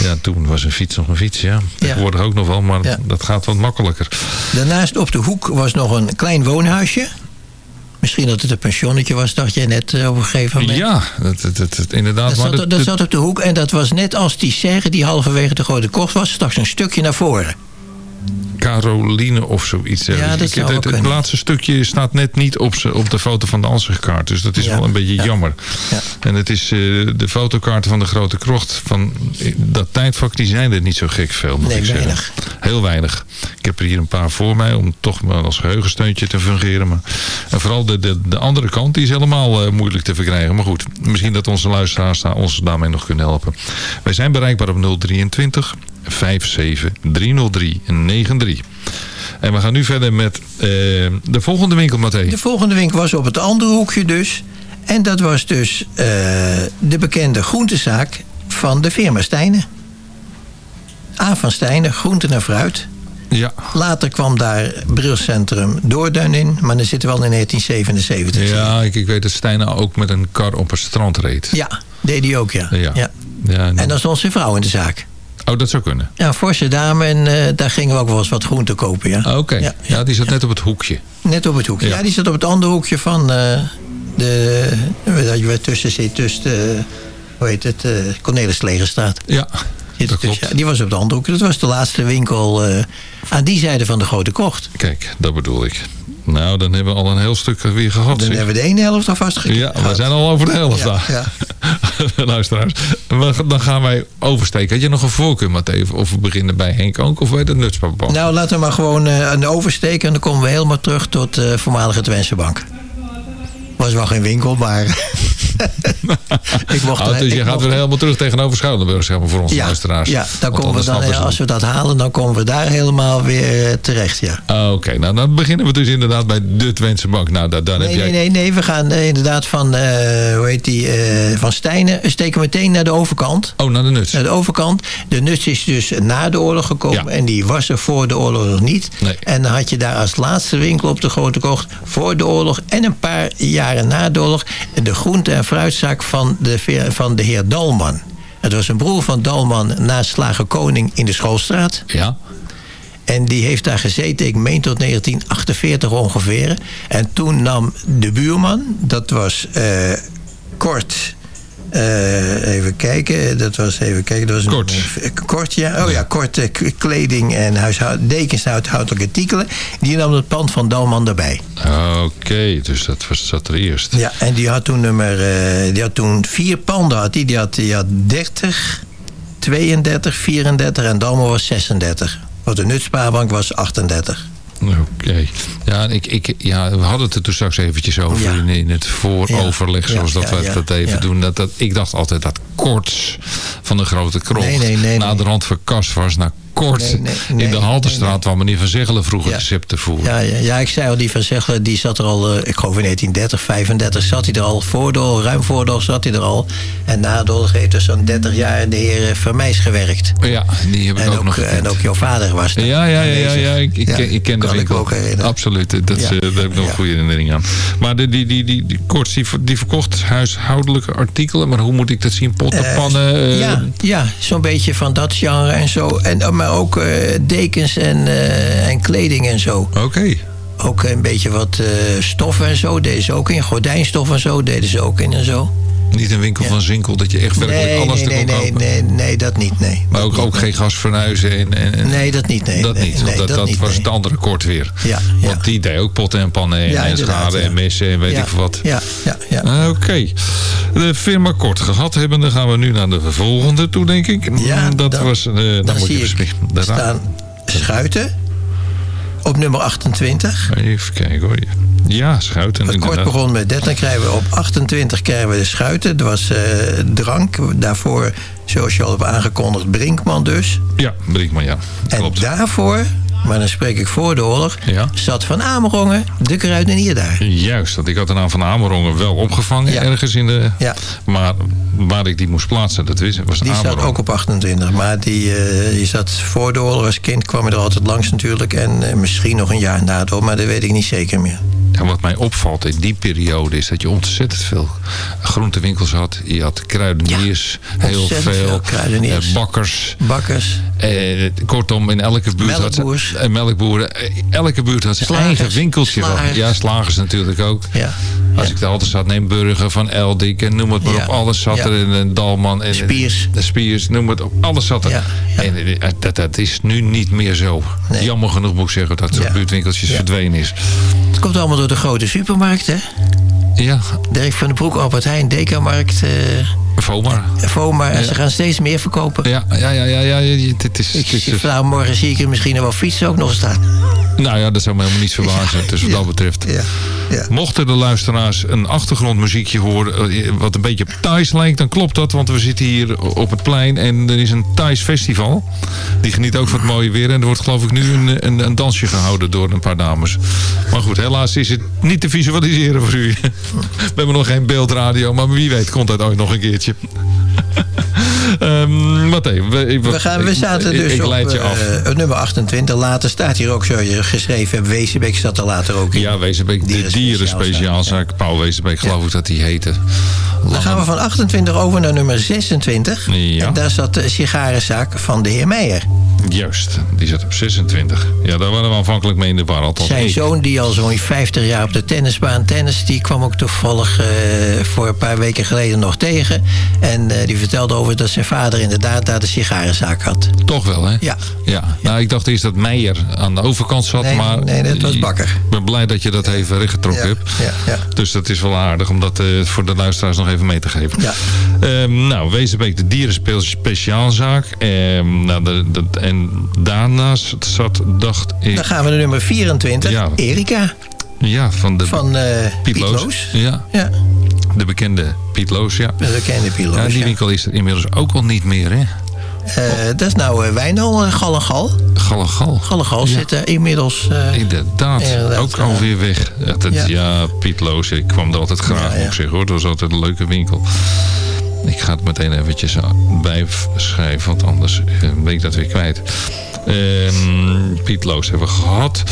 Ja, toen was een fiets nog een fiets, ja. Tegenwoordig ook nog wel, maar dat gaat wat makkelijker. Daarnaast op de hoek was nog een klein woonhuisje. Misschien dat het een pensionnetje was, dacht jij net eh, op een gegeven moment. Ja, dat, dat, dat, dat- inderdaad. Dat maar zat, dat- dat dat- zat op de hoek en dat was net als die serre die halverwege de Grote Kocht was, straks een stukje naar voren. Caroline of zoiets. Ja, dat Ik- het, het laatste stukje staat net niet op, op de foto van de ansichtkaart. Dus dat is Ja, wel een beetje ja. jammer. Ja. En het is eh, de fotokaarten van de Grote Krocht van eh, dat tijdvak, die zijn er niet zo gek veel, moet Nee, ik zeggen. weinig. Heel weinig. Ik heb er hier een paar voor mij om toch maar als geheugensteuntje te fungeren. Maar, en vooral de, de, de andere kant, die is helemaal eh, moeilijk te verkrijgen. Maar goed, misschien dat onze luisteraars daar- ons daarmee nog kunnen helpen. Wij zijn bereikbaar op 023 57 303 93. En we gaan nu verder met eh, de volgende winkel, Matthé. De volgende winkel was op het andere hoekje dus. En dat was dus eh, de bekende groentezaak van de firma Stijnen. A van Stijnen, groenten en fruit. Ja, Later kwam daar brilcentrum Doorduin in, maar dan zitten we al in 1977. ja ik, ik weet dat Stijn ook met een kar op het strand reed. Ja, deed hij ook, ja. Ja. ja. En dan stond zijn vrouw in de zaak. Oh, dat zou kunnen. Ja, forse dame en eh, daar gingen we ook wel eens wat groente kopen, ja. Ah, Oké, Ja, ja, die zat net op het hoekje. Net op het hoekje. Ja. Die zat op het andere hoekje van eh, de... Dat je tussen zit, tussen de... Hoe heet het? eh Cornelis Legerstraat. Ja, dat klopt. Ja, die was op de andere hoekje. Dat was de laatste winkel eh, aan die zijde van de Grote Kocht. Kijk, dat bedoel ik. Nou, dan hebben we al een heel stuk weer gehad. Dan zeg. hebben we de ene helft alvast gekregen. Ja, we zijn al over de helft Ja. Luisteraars, dan gaan wij oversteken. Had je nog een voorkeur, Matthee? Of we beginnen bij Henk ook of bij de Nutspapbank? Nou, laten we maar gewoon eh, een oversteken. En dan komen we helemaal terug tot de voormalige Twentse Bank. Was wel geen winkel, maar... ik mocht Oh, er- dus ik je gaat mocht- weer helemaal terug tegenover Schouwenburg, zeg maar, voor onze ja, luisteraars. Ja, dan komen we dan, ze als we dat halen, dan komen we daar helemaal weer eh, terecht, ja. Ah, Oké, nou dan beginnen we dus inderdaad bij de Twentse Bank. Nou, daar, daar Nee, heb jij... nee, nee, nee, we gaan eh, inderdaad van, eh, hoe heet die, eh, van Stijnen, we steken meteen naar de overkant. Oh, naar de Nuts. Naar de overkant. De Nuts is dus na de oorlog gekomen Ja. en die was er voor de oorlog nog niet. Nee. En dan had je daar als laatste winkel op de Grote Kocht voor de oorlog en een paar jaren na de oorlog de groente- en fruitzaak van de, van de heer Dalman. Het was een broer van Dalman naast Slager Koning in de Schoolstraat. Ja, En die heeft daar gezeten, ik meen tot 1948 ongeveer. En toen nam de buurman, dat was eh, Kort. Eh, even kijken, dat was even kijken. Dat was Kort. Een, kort, ja. Oh ja, kort eh, kleding en huishoud, dekens en huishoudelijke artikelen. Die nam het pand van Dalman erbij. oké, dus dat was zat er eerst. Ja, en die had toen nummer, eh, die had toen vier panden had die. Die had, die had 30, 32, 34 en Dalman was 36. Want de Nutspaarbank was 38. Oké. Ja, ik, ik, ja, we hadden het er toen straks eventjes over Ja. in, in het vooroverleg, Ja, zoals dat we dat even doen. Dat, dat, ik dacht altijd dat Korts van de grote krocht Nee, nee, nee, naderhand verkast was naar kort Nee, nee, in de Halterstraat... waar meneer Van Zegelen vroeger Ja. recepten voerde. Ja, ja, ja, ik zei al, die Van Zegelen, die zat er al, eh, ik geloof in 1930, 35 zat hij er al. Voordeel, ruim voordeel zat hij er al. En nadeel heeft dus zo'n 30 jaar in de heer Vermeijs gewerkt. Ja, die heb ik En ook, ook, nog eh, gekend. en ook jouw vader was er. Ja, ja, ja, ja, ik, ik, ken- ik ken winkel. ik ook herinneren. Absoluut, dat, eh, daar heb ik nog een goede herinnering aan. Maar die, die, die, die Korts, die, ver- die verkocht huishoudelijke artikelen. Maar hoe moet ik dat zien? Potten, pannen? eh, ja, ja zo'n beetje van dat genre en zo. En, eh, maar ook eh, dekens en, eh, en kleding en zo. Oké. Ook een beetje wat eh stoffen en zo deden ze ook in. Gordijnstof en zo deden ze ook in en zo. Niet een winkel van Zinkel dat je echt werkelijk Nee, alles nee, te nee, kon nee, kopen. nee, nee, dat niet, nee. Maar ook, ook geen gasfornuizen en, en, en- Nee, dat niet, nee. dat nee, niet. nee, dat, dat niet, was nee. het andere kort weer. Ja, ja. Want die deed ook potten en pannen en, Ja, en ja. en messen en weet ik veel wat. Ja, ja, ja. Oké. De firma kort gehad hebben, dan gaan we nu naar de volgende toe, denk ik. Ja, dat was. eh, dan Dan moet je bespreken. Staan schuiten op nummer 28. Even kijken hoor. Ja, schuiten. Het kort begon met 30, dan krijgen we op 28 krijgen we de schuiten. Dat was eh, drank. Daarvoor, zoals je al hebt aangekondigd, Brinkman dus. Ja, Brinkman, ja. En Klopt. daarvoor, maar dan spreek ik voor de oorlog, Ja. zat Van Amerongen, de kruidenier daar. Juist, want ik had de naam van Amerongen wel opgevangen Ja. ergens in de... Ja. Maar waar ik die moest plaatsen, dat wist, was Die zat ook op 28, maar die, eh, die zat voor de oorlog als kind, kwam er altijd langs natuurlijk. En eh, misschien nog een jaar oorlog, maar dat weet ik niet zeker meer. En wat mij opvalt in die periode is dat je ontzettend veel groentewinkels had. Je had kruideniers, heel veel, veel kruideniers. eh, bakkers. Bakkers, Eh, kortom, in elke buurt Melkboers. had ze, eh, melkboeren. Elke buurt had zijn eigen winkeltje. Slagers. Ja, slagers natuurlijk ook. ja. Als Ja. ik er altijd zat, neem Burger van Eldik en noem het maar Ja. op. Alles zat er in een Dalman. En Spiers. De Spiers, noem het op. Alles zat er. En dat, dat is nu niet meer zo. Nee. Jammer genoeg moet ik zeggen dat zo'n buurtwinkeltjes verdwenen is. Het komt allemaal door de grote supermarkt, hè? Ja, Dirk van den Broek, Albert Heijn, Dekamarkt, eh Vomar. Foma. En Ja. ze gaan steeds meer verkopen. Ja, ja, ja, ja, dit is, Ik, dit is- vandaag morgen zie ik er misschien nog wel fietsen ook nog staan. nou ja, dat zou me helemaal niet verbazen. Ja, dus wat dat betreft. Ja, ja. Mochten de luisteraars een achtergrondmuziekje horen... eh, wat een beetje op Thais lijkt, dan klopt dat. Want we zitten hier op het plein en er is een Thais festival. Die geniet ook van het mooie weer. En er wordt geloof ik nu een, een, een dansje gehouden door een paar dames. Maar goed, helaas is het niet te visualiseren voor u. We hebben nog geen beeldradio, maar wie weet komt dat ooit nog een keertje. Давайте. Even, we, We, gaan, we zaten ik- dus ik, op leid je eh, af. het nummer 28. Later staat hier ook, zoals je geschreven hebt, Wezenbeek zat er later ook in. Ja, Wezenbeek, de Dieren dieren speciaalzaak, speciaalzaak. Paul Wezenbeek, geloof ik dat die heette. Dan gaan we van 28 over naar nummer 26. Ja. En daar zat de sigarenzaak van de heer Meijer. Juist, die zat op 26. Ja, daar waren we aanvankelijk mee in de war. Zijn ik. zoon, die al zo'n 50 jaar op de tennisbaan tennis, die kwam ook toevallig eh, voor een paar weken geleden nog tegen. En eh, die vertelde over dat zijn vader inderdaad daar de sigarenzaak had. Toch wel, hè? Ja. ja. Nou, ik dacht eerst dat Meijer aan de overkant zat, Nee, maar... nee, dat was Bakker. Ik ben blij dat je dat even rechtgetrokken Ja, hebt. ja, ja. Dus dat is wel aardig om dat eh, voor de luisteraars nog even mee te geven. Ja. Ehm, nou, Wezenbeek, de dierenspeciaalzaak. Ehm, nou, de, de- en daarnaast zat, dacht ik... Dan gaan we naar nummer 24. Ja. Erika Ja, van de van Piet Piet Loos. Loos. Ja, Ja, de bekende Piet Loos, ja. de bekende Piet Loos. Ja, die winkel is er inmiddels ook al niet meer, hè? Eh, dat is nou uh, Wijnal, uh, Gal en Gal. Gal en Gal. Gal en Gal Ja. zit er inmiddels... eh, Inderdaad, Inderdaad, ook alweer weg. Ja, dat, ja. Ja. Piet Loos, ik kwam er altijd graag, Ja, ik zeggen hoor. Dat was altijd een leuke winkel. Ik ga het meteen eventjes bijschrijven, want anders eh, ben ik dat weer kwijt. Ehm, Piet Loos hebben we gehad.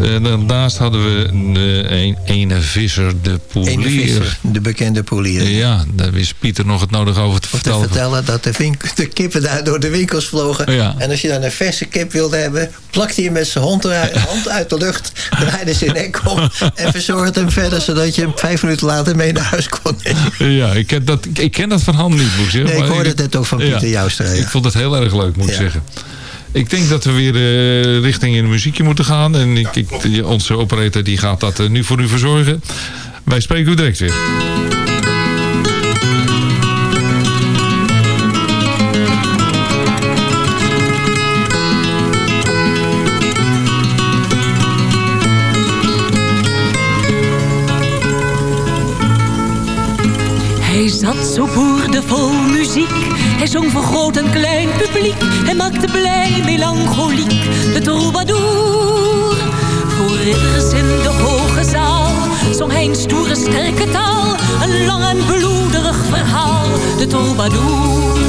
Eh, daarnaast hadden we de een, ene visser, de poelier. Visser, de bekende poelier. Ja, daar wist Pieter nog het nodig over te Om te vertellen. vertellen dat de, de kippen daar door de winkels vlogen. Ja. En als je dan een verse kip wilde hebben, plakte hij met zijn hond eruit, hand uit de lucht, draaide zijn nek om en verzorgde hem verder, zodat je hem vijf minuten later mee naar huis kon nemen. Ja, ik ken dat, ik ken dat van hand niet, moet ik zeggen. Nee, ik hoorde het net ook van Pieter ja. Ik vond het heel erg leuk, moet ik zeggen. Ik denk dat we weer eh, richting in de muziekje moeten gaan. En ik, ik, onze operator die gaat dat eh, nu voor u verzorgen. Wij spreken u direct weer. Hij zat zo boerdevol. Hij zong voor groot en klein publiek. Hij maakte blij melancholiek de troubadour. Voor ridders in de hoge zaal zong hij een stoere sterke taal. Een lang en bloederig verhaal, de troubadour.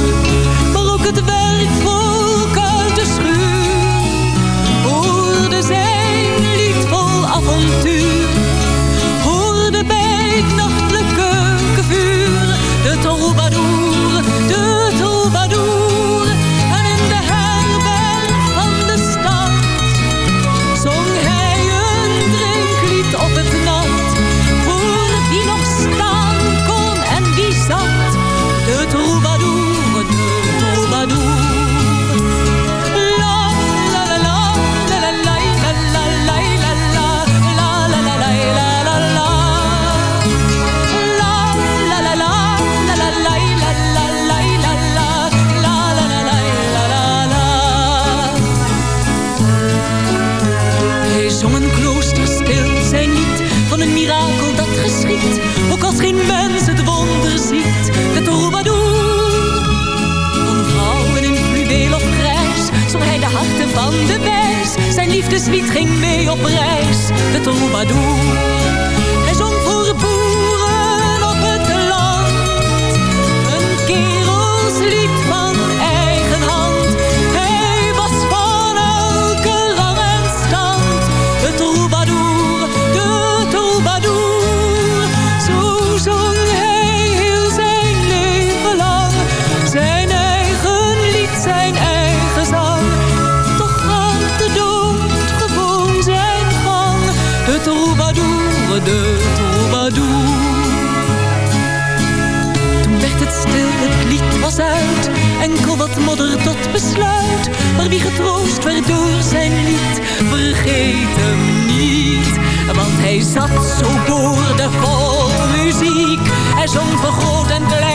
Hij zat zo boordevol muziek. Hij zong voor en klein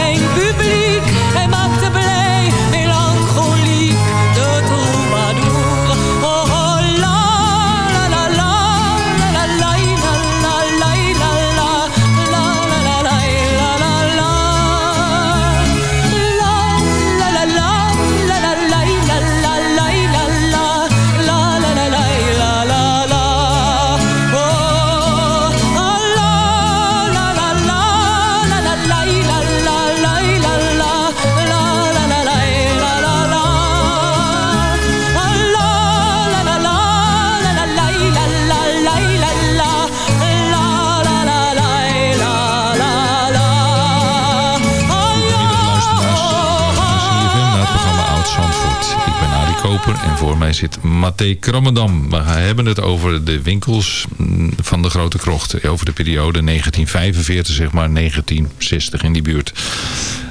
zit Mathé Krammendam. We hebben het over de winkels mm, van de Grote Krocht. Over de periode 1945, zeg maar 1960 in die buurt.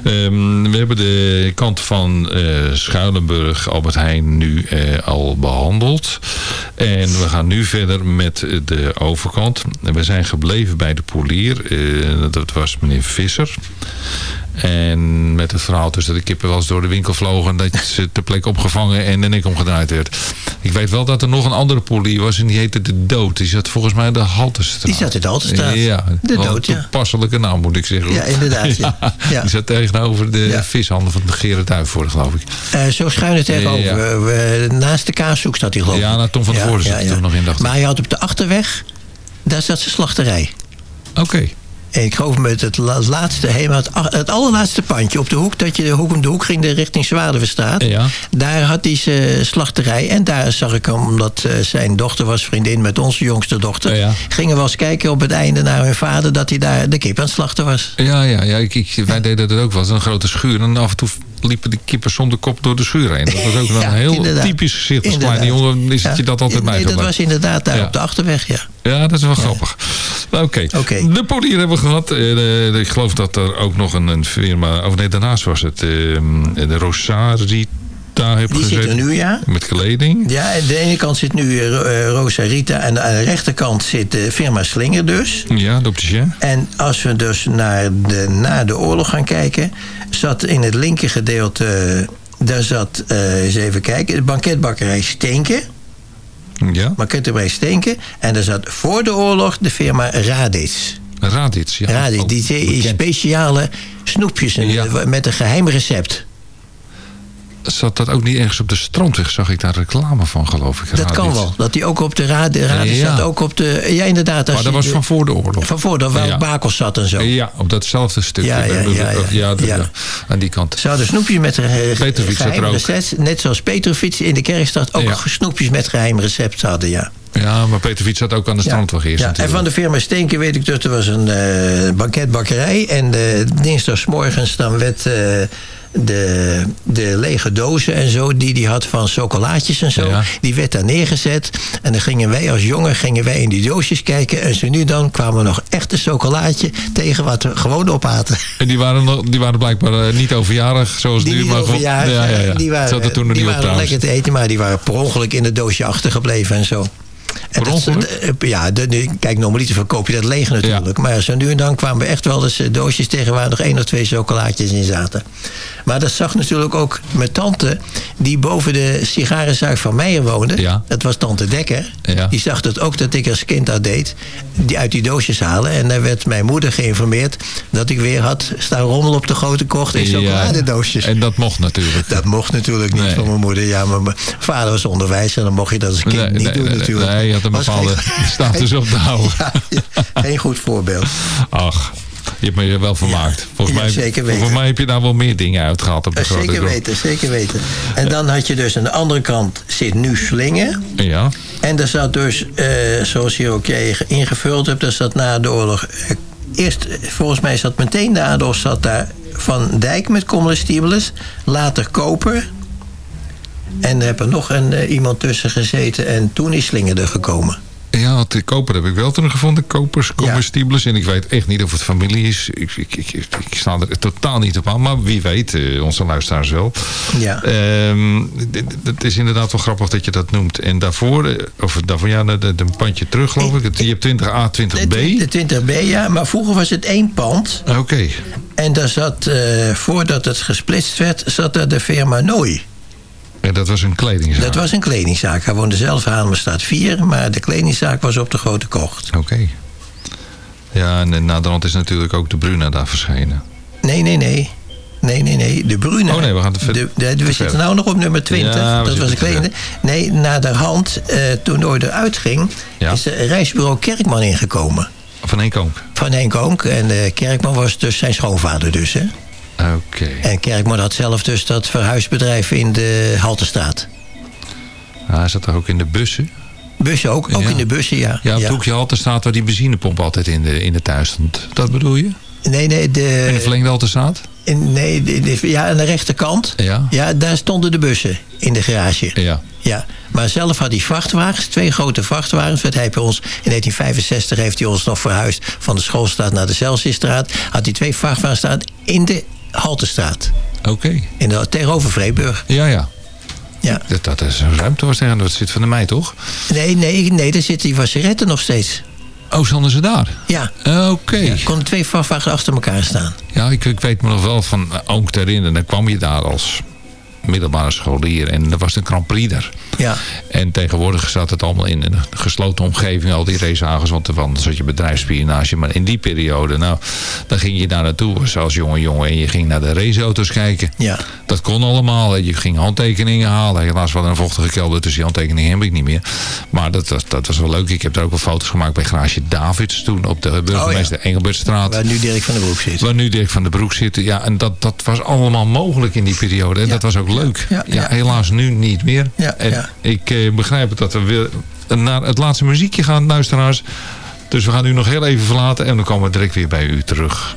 Ehm, we hebben de kant van eh, Schuilenburg, Albert Heijn nu eh, al behandeld. En we gaan nu verder met de overkant. We zijn gebleven bij de polier. Eh, dat was meneer Visser. En met het verhaal tussen de kippen wel eens door de winkel vlogen. Dat ze ter plekke opgevangen en de nek omgedraaid werd. Ik weet wel dat er nog een andere polier was. En die heette De Dood. Die zat volgens mij in de Haltestraat. Die zat in de Haltestraat. Ja, De Dood, een ja. toepasselijke naam moet ik zeggen. Ja, inderdaad, ja. Ja. Die zat tegenover de vishandel van de Gerard Duivoort, geloof ik. Eh, zo schuin het tegenover. Eh, naast de kaashoek staat hij geloof ik. Ja, nou, Tom van der Voorde zat er toen nog in, dacht. Maar hij had op de achterweg, daar zat zijn slachterij. Oké. En ik geloof met het la- laatste, helemaal het, allerlaatste pandje op de hoek, dat je de hoek om de hoek ging de richting Zwaardenverstraat. Ja. Daar had hij zijn slachterij. En daar zag ik hem, omdat eh, zijn dochter was vriendin met onze jongste dochter. Ja. Gingen we eens kijken op het einde naar hun vader dat hij daar de kip aan het slachten was. Ja, ja, ja ik, ik, wij deden dat ook wel. Een grote schuur. En af en toe liepen de kippen zonder kop door de schuur heen. Dat was ook wel Ja, een heel inderdaad. typisch gezicht. Als kleine jongen is het Ja. je dat altijd Nee, dat was inderdaad daar op de achterweg, ja. Ja, dat is wel grappig. Oké. De polier hebben we gehad. Eh, ik geloof dat er ook nog een, een firma... Of nee, daarnaast was het ehm, de Rosarita heeft Die zit gezeten. er nu, ja. Met kleding. Ja, aan de ene kant zit nu eh, eh, Rosa Rita en aan de rechterkant zit de firma Slinger dus. Ja, de opticien. En als we dus naar de, na de oorlog gaan kijken, zat in het linker gedeelte, eh, daar zat, eh, eens even kijken, de banketbakkerij Steenke. Ja. Banketbakkerij Steenke. En daar zat voor de oorlog de firma Radis. Raditz, ja. Raditz, Ook die speciale snoepjes en- Ja. met een geheim recept. Zat dat ook niet ergens op de strandweg? Zag ik daar reclame van, geloof ik. Dat kan wel. Dat die ook op de Raditz Raditz Ja. zat ook op de... Ja, inderdaad. als Maar dat was de- van voor de oorlog. Van voor, dat waar Ja. Bakels zat en zo. Ja, op datzelfde stukje. Ja, ja, ja, aan die kant. Ze hadden snoepjes met Petrovic zat geheim recept. Net zoals Petrovic in de Kerkstad ook Ja. snoepjes met geheim recept hadden, ja. Ja, maar Peter Fiets zat ook aan de strandweg eerst Ja, en van de firma Steenke weet ik dat er was een eh banketbakkerij. En uh, dinsdagsmorgens dan werd eh, de, de lege dozen en zo... die die had van chocolaatjes en zo... Ja. die werd daar neergezet. En dan gingen wij als jongen gingen wij in die doosjes kijken. En zo nu dan kwamen we nog echt een chocolaatje tegen wat we gewoon opaten. En die waren, nog, die waren blijkbaar eh, niet overjarig zoals Die nu. Maar gewoon- overjarig, ja, ja, ja. Die waren, die waren lekker te eten, maar die waren per ongeluk in het doosje achtergebleven en zo. En dat- ja, de, kijk, normaliter verkoop je dat leeg natuurlijk. Maar zo nu en dan kwamen we echt wel eens eh, doosjes tegen waar nog één of twee chocolaatjes in zaten. Maar dat zag natuurlijk ook mijn tante, die boven de sigarenzuik van Meijer woonde. Ja. Dat was tante Dekker. Ja. Die zag dat ook dat ik als kind dat deed. Die uit die doosjes halen. En daar werd mijn moeder geïnformeerd dat ik weer had staan rommel op de grote kocht in chocoladedoosjes. En dat mocht natuurlijk. Dat mocht natuurlijk niet Nee. van mijn moeder. Ja, maar mijn vader was onderwijs en dan mocht je dat als kind Nee, niet nee, doen natuurlijk. Je had een bepaalde geen- status op te houden. Ja, geen goed voorbeeld. Ach, je hebt me er wel vermaakt. volgens, mij, zeker weten. volgens mij heb je daar wel meer dingen uitgehaald op de Eh, grote Zeker weten, zeker weten. En dan had je dus aan de andere kant zit nu Slingen. Ja, En daar zat dus, eh, zoals je ook eh, ingevuld hebt, daar zat na de oorlog. eh, eerst, eh, volgens mij zat meteen na de oorlog zat daar Van Dijk met comestibles. Later Koper. En heb er nog een, eh, iemand tussen gezeten. En toen is Slingen er gekomen. ja de koper heb ik wel teruggevonden. Kopers, comestibles. En ik weet echt niet of het familie is. Ik, ik, ik, ik, sta er totaal niet op aan. Maar wie weet, eh, onze luisteraars wel. Ja. D- Het is inderdaad wel grappig dat je dat noemt. En daarvoor, eh, of daarvoor ja, een pandje terug geloof ik. Je hebt 20A, 20B. De 20B, ja. Maar vroeger was het één pand. Oké. En daar zat, eh, voordat het gesplitst werd, zat daar de firma Nooi. En dat was een kledingzaak. Dat was een kledingzaak. Hij woonde zelf aan Hamerstraat 4, maar de kledingzaak was op de Grote Kocht. Oké. Ja, en naderhand is natuurlijk ook de Bruna daar verschenen. Nee, nee, nee. Nee, nee, nee. De Bruna. Oh nee, we gaan te de, de- We zitten nou nog op nummer 20. Ja, we dat was een te kleding. Nee, naderhand, eh toen Noord eruit ging, Ja. is er reisbureau Kerkman ingekomen. Van Henk. Van Henk. En eh, Kerkman was dus zijn schoonvader dus, hè. Oké. En Kerkman had zelf dus dat verhuisbedrijf in de Haltestraat. Ja, hij zat er ook in de bussen. Bussen ook, ook Ja. in de bussen, ja. Ja, op het hoekje halte staat waar die benzinepomp altijd in de, in de tuin stond. Dat bedoel je? Nee, nee, de... In de verlengde halte staat? In- nee, de- de- ja, aan de rechterkant. Ja. Ja, daar stonden de bussen in de garage. Ja. Ja, maar zelf had hij vrachtwagens, twee grote vrachtwagens. Want hij heeft ons, in 1965 heeft hij ons nog verhuisd van de schoolstraat naar de Celsiusstraat. Had hij twee vrachtwagens staan in de Haltestraat. Oké. In de, tegenover Vreeburg. Ja, ja. Ja. Dat, dat is een ruimte. Dat zit van de mei, toch? Nee, nee, nee, daar zitten die wasseretten nog steeds. Oh, stonden ze daar? Ja. Oké. Ja, er konden twee vrachtwagens achter elkaar staan. Ja, ik, ik weet me nog wel van Oonk te herinneren. Dan kwam je daar als middelbare scholier. En er was een Grand Prix daar. Ja. En tegenwoordig zat het allemaal in een gesloten omgeving, al die racewagens. Want er was zat je bedrijfsspionage. Maar in die periode, nou, dan ging je daar naartoe als jonge jongen. En je ging naar de raceauto's kijken. Ja. Dat kon allemaal. Je ging handtekeningen halen. Helaas wel een vochtige kelder, dus die handtekeningen heb ik niet meer. Maar dat was, dat was wel leuk. Ik heb daar ook wel foto's gemaakt bij Garage Davids toen op de burgemeester Engelbertstraat. Waar nu Dirk van der Broek zit. Waar nu Dirk van den Broek zit. Ja, en dat, dat was allemaal mogelijk in die periode. En dat was ook leuk. Ja, ja. helaas nu niet meer. Ja, en ja. ik eh, begrijp dat we weer naar het laatste muziekje gaan, luisteraars. Dus we gaan u nog heel even verlaten en dan komen we direct weer bij u terug.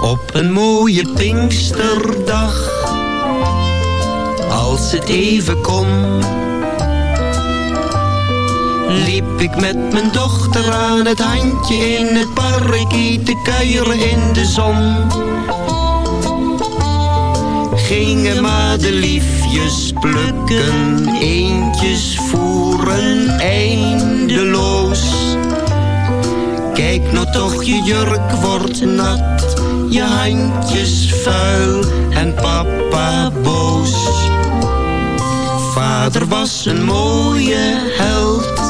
Op een mooie Pinksterdag, als het even kon, liep ik met mijn dochter aan het handje in het park te kuieren in de zon. Gingen madeliefjes plukken, eentjes voeren eindeloos. Kijk nou toch, je jurk wordt nat, je handjes vuil en papa boos. Vader was een mooie held.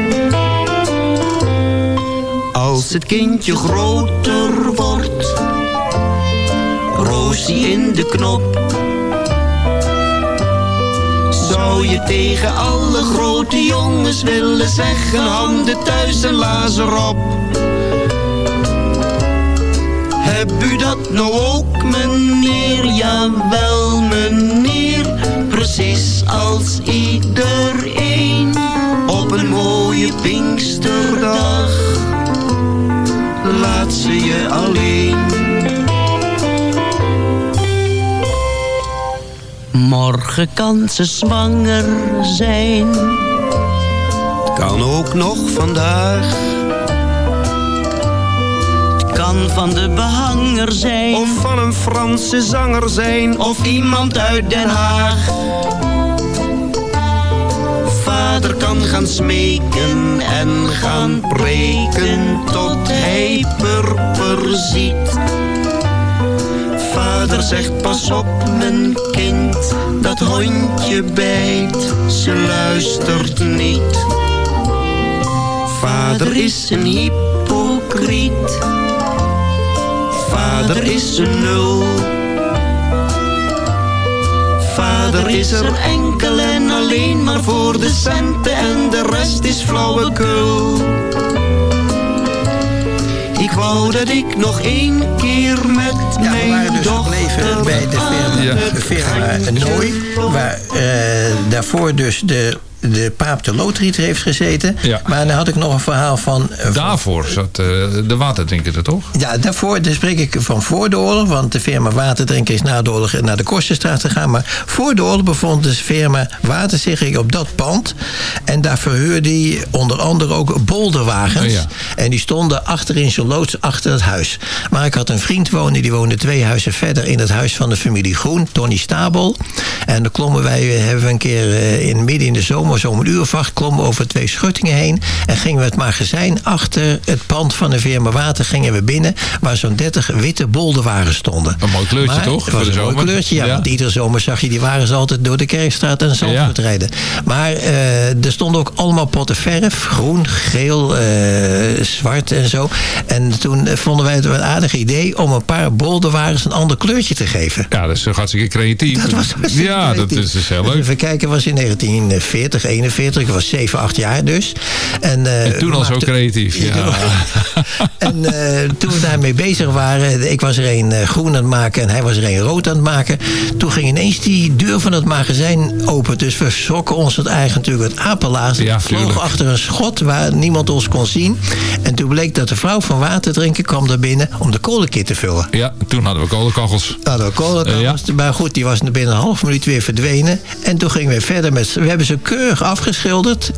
Als het kindje groter wordt. Roosie in de knop zou je tegen alle grote jongens willen zeggen handen thuis en lazer op. Heb u dat nou ook meneer? Jawel meneer, precies als iedereen op een mooie Pinksterdag. Laat ze je alleen. Morgen kan ze zwanger zijn. Kan ook nog vandaag. Het kan van de behanger zijn. Of van een Franse zanger zijn. Of iemand uit Den Haag. Gaan smeken en gaan preken tot hij purper ziet. Vader zegt pas op mijn kind, dat hondje bijt, ze luistert niet. Vader is een hypocriet, vader is een nul. Vader is er enkel en alleen maar voor de centen en de rest is flauwekul. Ik wou dat ik nog één keer met Ja, we mijn waren dus dochter gebleven bij de firma, aan de firma Nooi. Waar eh, daarvoor dus de, de paap de loodrieter heeft gezeten. Ja. Maar dan had ik nog een verhaal van... eh, Daarvoor zat eh, de waterdrinker er toch? Ja, daarvoor daar spreek ik van voor de oorlog. Want de firma Waterdrinken is na de oorlog naar de Kosterstraat gegaan. Maar voor de oorlog bevond de firma Water zich op dat pand. En daar verhuurde hij onder andere ook bolderwagens. Oh ja. En die stonden achter in zijn loods achter het huis. Maar ik had een vriend wonen, die woonde twee huizen verder in het huis van de familie Groen, Tony Stabel. En dan klommen wij, hebben we een keer eh, in, midden in de zomer, zo om een uur acht, klommen we over twee schuttingen heen. En gingen we het magazijn achter het pand van de firma Water gingen we binnen, waar zo'n 30 witte bolderwagens stonden. Een mooi kleurtje Maar toch? Het was een mooi kleurtje, ja, Ja. Want iedere zomer zag je die wagens altijd door de Kerkstraat en Zandvoort Ja. rijden. Maar eh, er stonden ook allemaal potten verf. Groen, geel, eh, zwart en zo. En toen eh, vonden wij het een aardig idee om een paar bolderwagens een ander kleurtje te geven. Ja, dat is hartstikke creatief. Dat was hartstikke ja, dat is dus heel Dus leuk. Even kijken, was in 1940, 41. Ik was 7, 8 jaar dus. En, eh, En toen we al zo creatief. Ja. en eh, toen we daarmee bezig waren, ik was er een eh, groen aan het maken en hij was er een rood aan het maken. Toen ging ineens die deur van het magazijn open. Dus we schrokken ons het eigen natuurlijk het apenlazen. Ja, vloog achter een schot waar niemand ons kon zien. En toen bleek dat de vrouw van water drinken kwam daar binnen om de kolenkit te vullen. ja, toen hadden we kolenkachels. Nou, de kolenkachels, maar goed, die was binnen een half minuut weer verdwenen. En toen gingen we verder met... We hebben ze keurig afgeschilderd.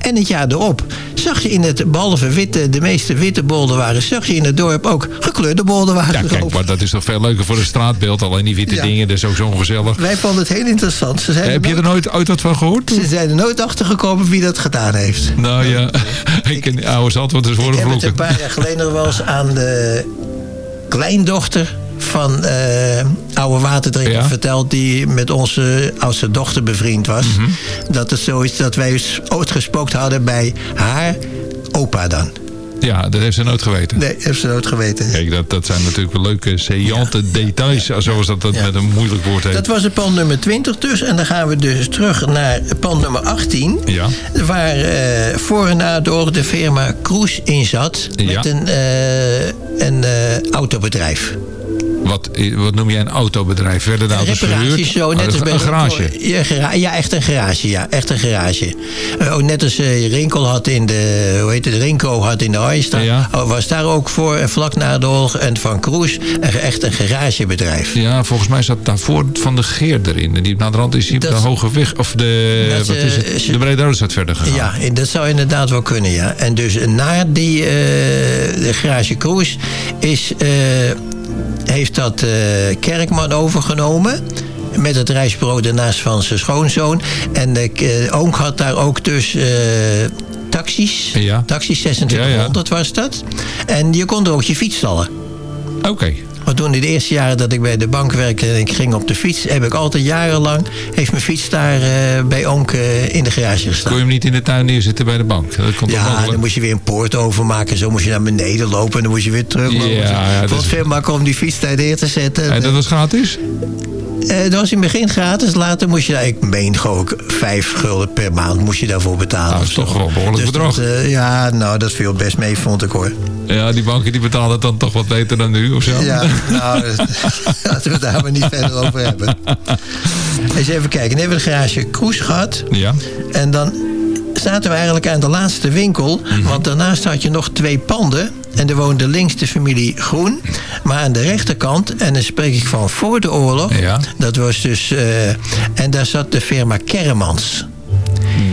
En het jaar erop zag je in het, behalve witte, de meeste witte bolderwagens... zag je in het dorp ook gekleurde bolderwagens Ja, kijk, erop. maar dat is toch veel leuker voor een straatbeeld. Alleen die witte Ja. dingen, dat is ook zo ongezellig. Wij vonden het heel interessant. Ze zijn, Heb je er nooit ooit wat van gehoord? ze zijn er nooit achter gekomen wie dat gedaan heeft. Nou ja, ik ken oude zat, want het is Ik worden heb het een vloeken. paar jaar geleden nog wel eens aan de kleindochter van eh oude waterdrinker Ja. verteld... die met onze oudste dochter bevriend was. Mhm. Dat het zo is dat wij eens ooit gespookt hadden bij haar opa dan. Ja, dat heeft ze nooit geweten. Nee, heeft ze nooit geweten. Kijk, dat, dat zijn natuurlijk wel leuke, saillante details. Zoals dat, dat Ja. met een moeilijk woord heet. Dat was het pand nummer 20 dus. En dan gaan we dus terug naar pand nummer 18. Ja. Waar eh, voor en na door de firma Kroes in zat. Met Ja. een, eh, een autobedrijf. Wat, wat noem jij een autobedrijf? Werden de auto's verhuurd? zo, net Oh, als een, bij een garage. Ja, echt een garage. Ja, echt een garage. Eh, ook net als eh, Rinkel had in de, hoe heet het, Rinko had in de Oyster. Ja. oh, was daar ook voor, eh, vlak na de oorlog, en Van Kroes, een- echt een garagebedrijf. Ja, volgens mij zat daarvoor Van de Geer erin. En die naar de rand is op Dat- de Hoge Weg. Of de, Dat, wat is het? de Brede Rode verder gegaan. Ja, dat zou inderdaad wel kunnen, ja. En dus na die de garage Kroes is, heeft dat eh, Kerkman overgenomen. Met het reisbureau daarnaast van zijn schoonzoon. En de eh, oom had daar ook dus eh, taxis. Ja. Taxis 2600 was dat. En je kon er ook je fiets stallen. Oké. Maar toen in de eerste jaren dat ik bij de bank werkte en ik ging op de fiets, heb ik altijd jarenlang, heeft mijn fiets daar eh, bij Oomk eh, in de garage gestaan. Kon je hem niet in de tuin neerzetten bij de bank? Dat komt Ja, dan moest je weer een poort overmaken. Zo moest je naar beneden lopen en dan moest je weer teruglopen. Ja, ja, het veel makkelijker om die fiets daar neer te zetten. En dat was gratis? Eh, dat was in het begin gratis. Later moest je daar, ik meen gewoon ook vijf gulden per maand moest je daarvoor betalen. Nou, dat is toch wel een behoorlijk Dus bedrag. dat, eh, ja, nou, dat viel best mee, vond ik hoor. Ja, die banken die betalen het dan toch wat beter dan nu, of zo? Ja, nou, dat- laten we het daar maar niet verder over hebben. Eens even kijken. Dan hebben we de garage Kroes gehad. Ja. En dan zaten we eigenlijk aan de laatste winkel. Mhm. Want daarnaast had je nog twee panden. En er woonde links de familie Groen. Maar aan de rechterkant, en dan spreek ik van voor de oorlog. Ja. Dat was dus... eh, en daar zat de firma Kermans.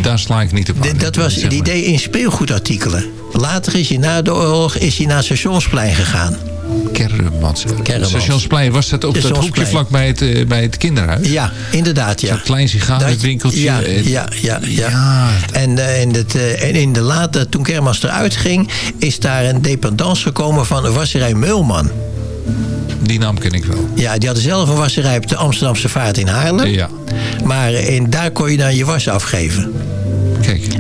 Daar sla ik niet op aan. Dat was, maar. deed in speelgoedartikelen. Later is hij na de oorlog is hij naar het Stationsplein gegaan. Kermans. Stationsplein, was dat op dat hoekje vlak bij het, eh, bij het kinderhuis? Ja, inderdaad, ja. Zo'n klein sigarenwinkeltje. Ja, en- ja, ja. ja. En, eh, in het, eh, en in de late, toen Kermans eruit ging, is daar een dependance gekomen van wasserij Meulman. Die naam ken ik wel. Ja, die hadden zelf een wasserij op de Amsterdamse Vaart in Haarlem. Ja. Maar in, daar kon je dan je was afgeven.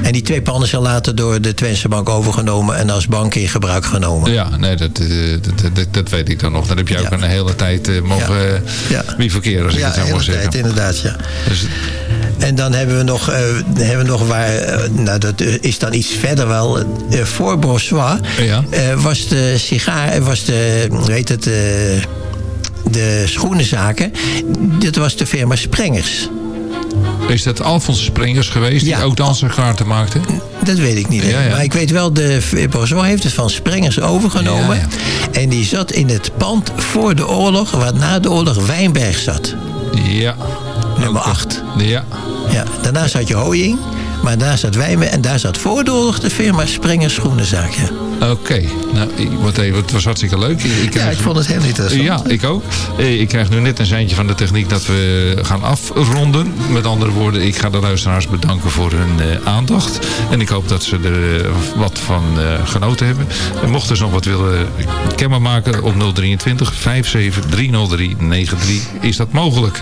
En die twee panden zijn later door de Twentse Bank overgenomen en als bank in gebruik genomen. Ja, nee, dat, eh, dat, dat, dat weet ik dan nog. Dan heb je ook een hele tijd eh, mogen eh, Ja. wie verkeer, als ik ja, het zo mag zeggen. tijd, inderdaad, ja. Dus, En dan hebben we nog, eh, hebben we nog waar, eh, nou dat is dan iets verder wel, eh, voor Ja. eh, was de sigaar, was de, hoe heet het, eh, de schoenenzaken, dit was de firma Sprengers. Is dat Alfons Sprengers geweest die ook danserkaarten maakte? Dat weet ik niet. Ja, ja. Maar ik weet wel, de Bossois heeft het van Sprengers overgenomen. En die zat in het pand voor de oorlog, waar na de oorlog Wijnberg zat. Ja. Nummer 8. Ja. Ja, daarna zat je Hooying, maar daar zat Wijnberg. En daar zat voor de oorlog de firma Sprengers Schoenenzaak. Oké, nou, ik, wat even, het was hartstikke leuk. Ik, ik Ja, ik vond het heel interessant. Ja, ik ook. Eh, Ik krijg nu net een seintje van de techniek dat we gaan afronden. Met andere woorden, ik ga de luisteraars bedanken voor hun eh, aandacht. En ik hoop dat ze er eh, wat van genoten hebben. En mochten ze nog wat willen kenbaar maken op 023 57 303 93 is dat mogelijk.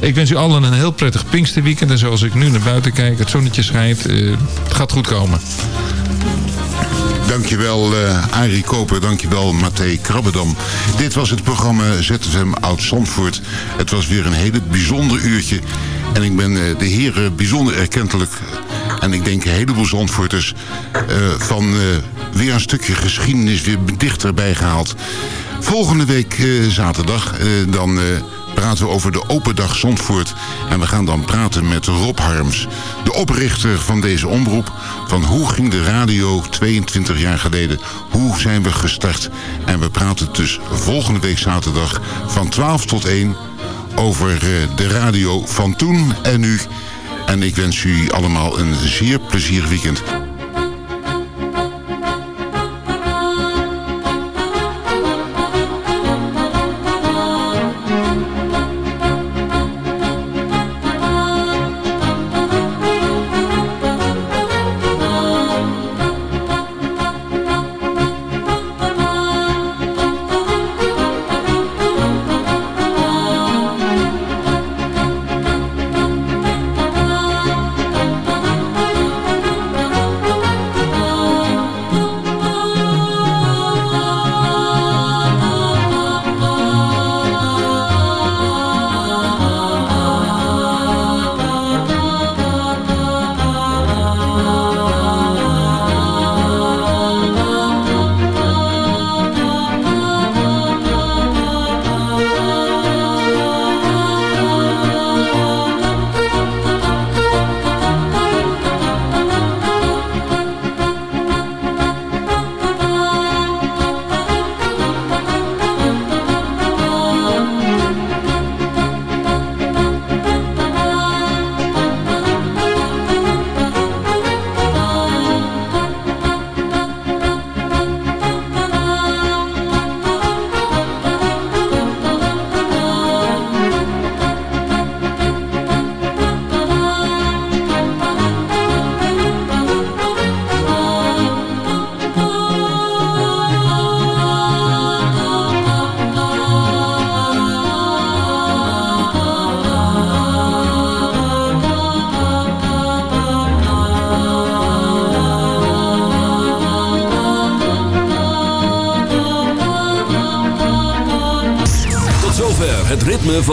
Ik wens u allen een heel prettig Pinksterweekend. En zoals ik nu naar buiten kijk, het zonnetje schijnt. eh, het gaat goed komen. Dankjewel eh Arie Koper, dankjewel Matthé Krabbedam. Dit was het programma ZFM Oud Zandvoort. Het was weer een hele bijzonder uurtje. En ik ben eh, de heren bijzonder erkentelijk. En ik denk een heleboel Zandvoorters eh, van weer een stukje geschiedenis weer dichterbij gehaald. Volgende week zaterdag dan... praten we over de Open Dag Zandvoort. En we gaan dan praten met Rob Harms, de oprichter van deze omroep. Van hoe ging de radio 22 jaar geleden? Hoe zijn we gestart? En we praten dus volgende week zaterdag van 12 tot 1 over eh, de radio van toen en nu. En ik wens u allemaal een zeer plezierig weekend.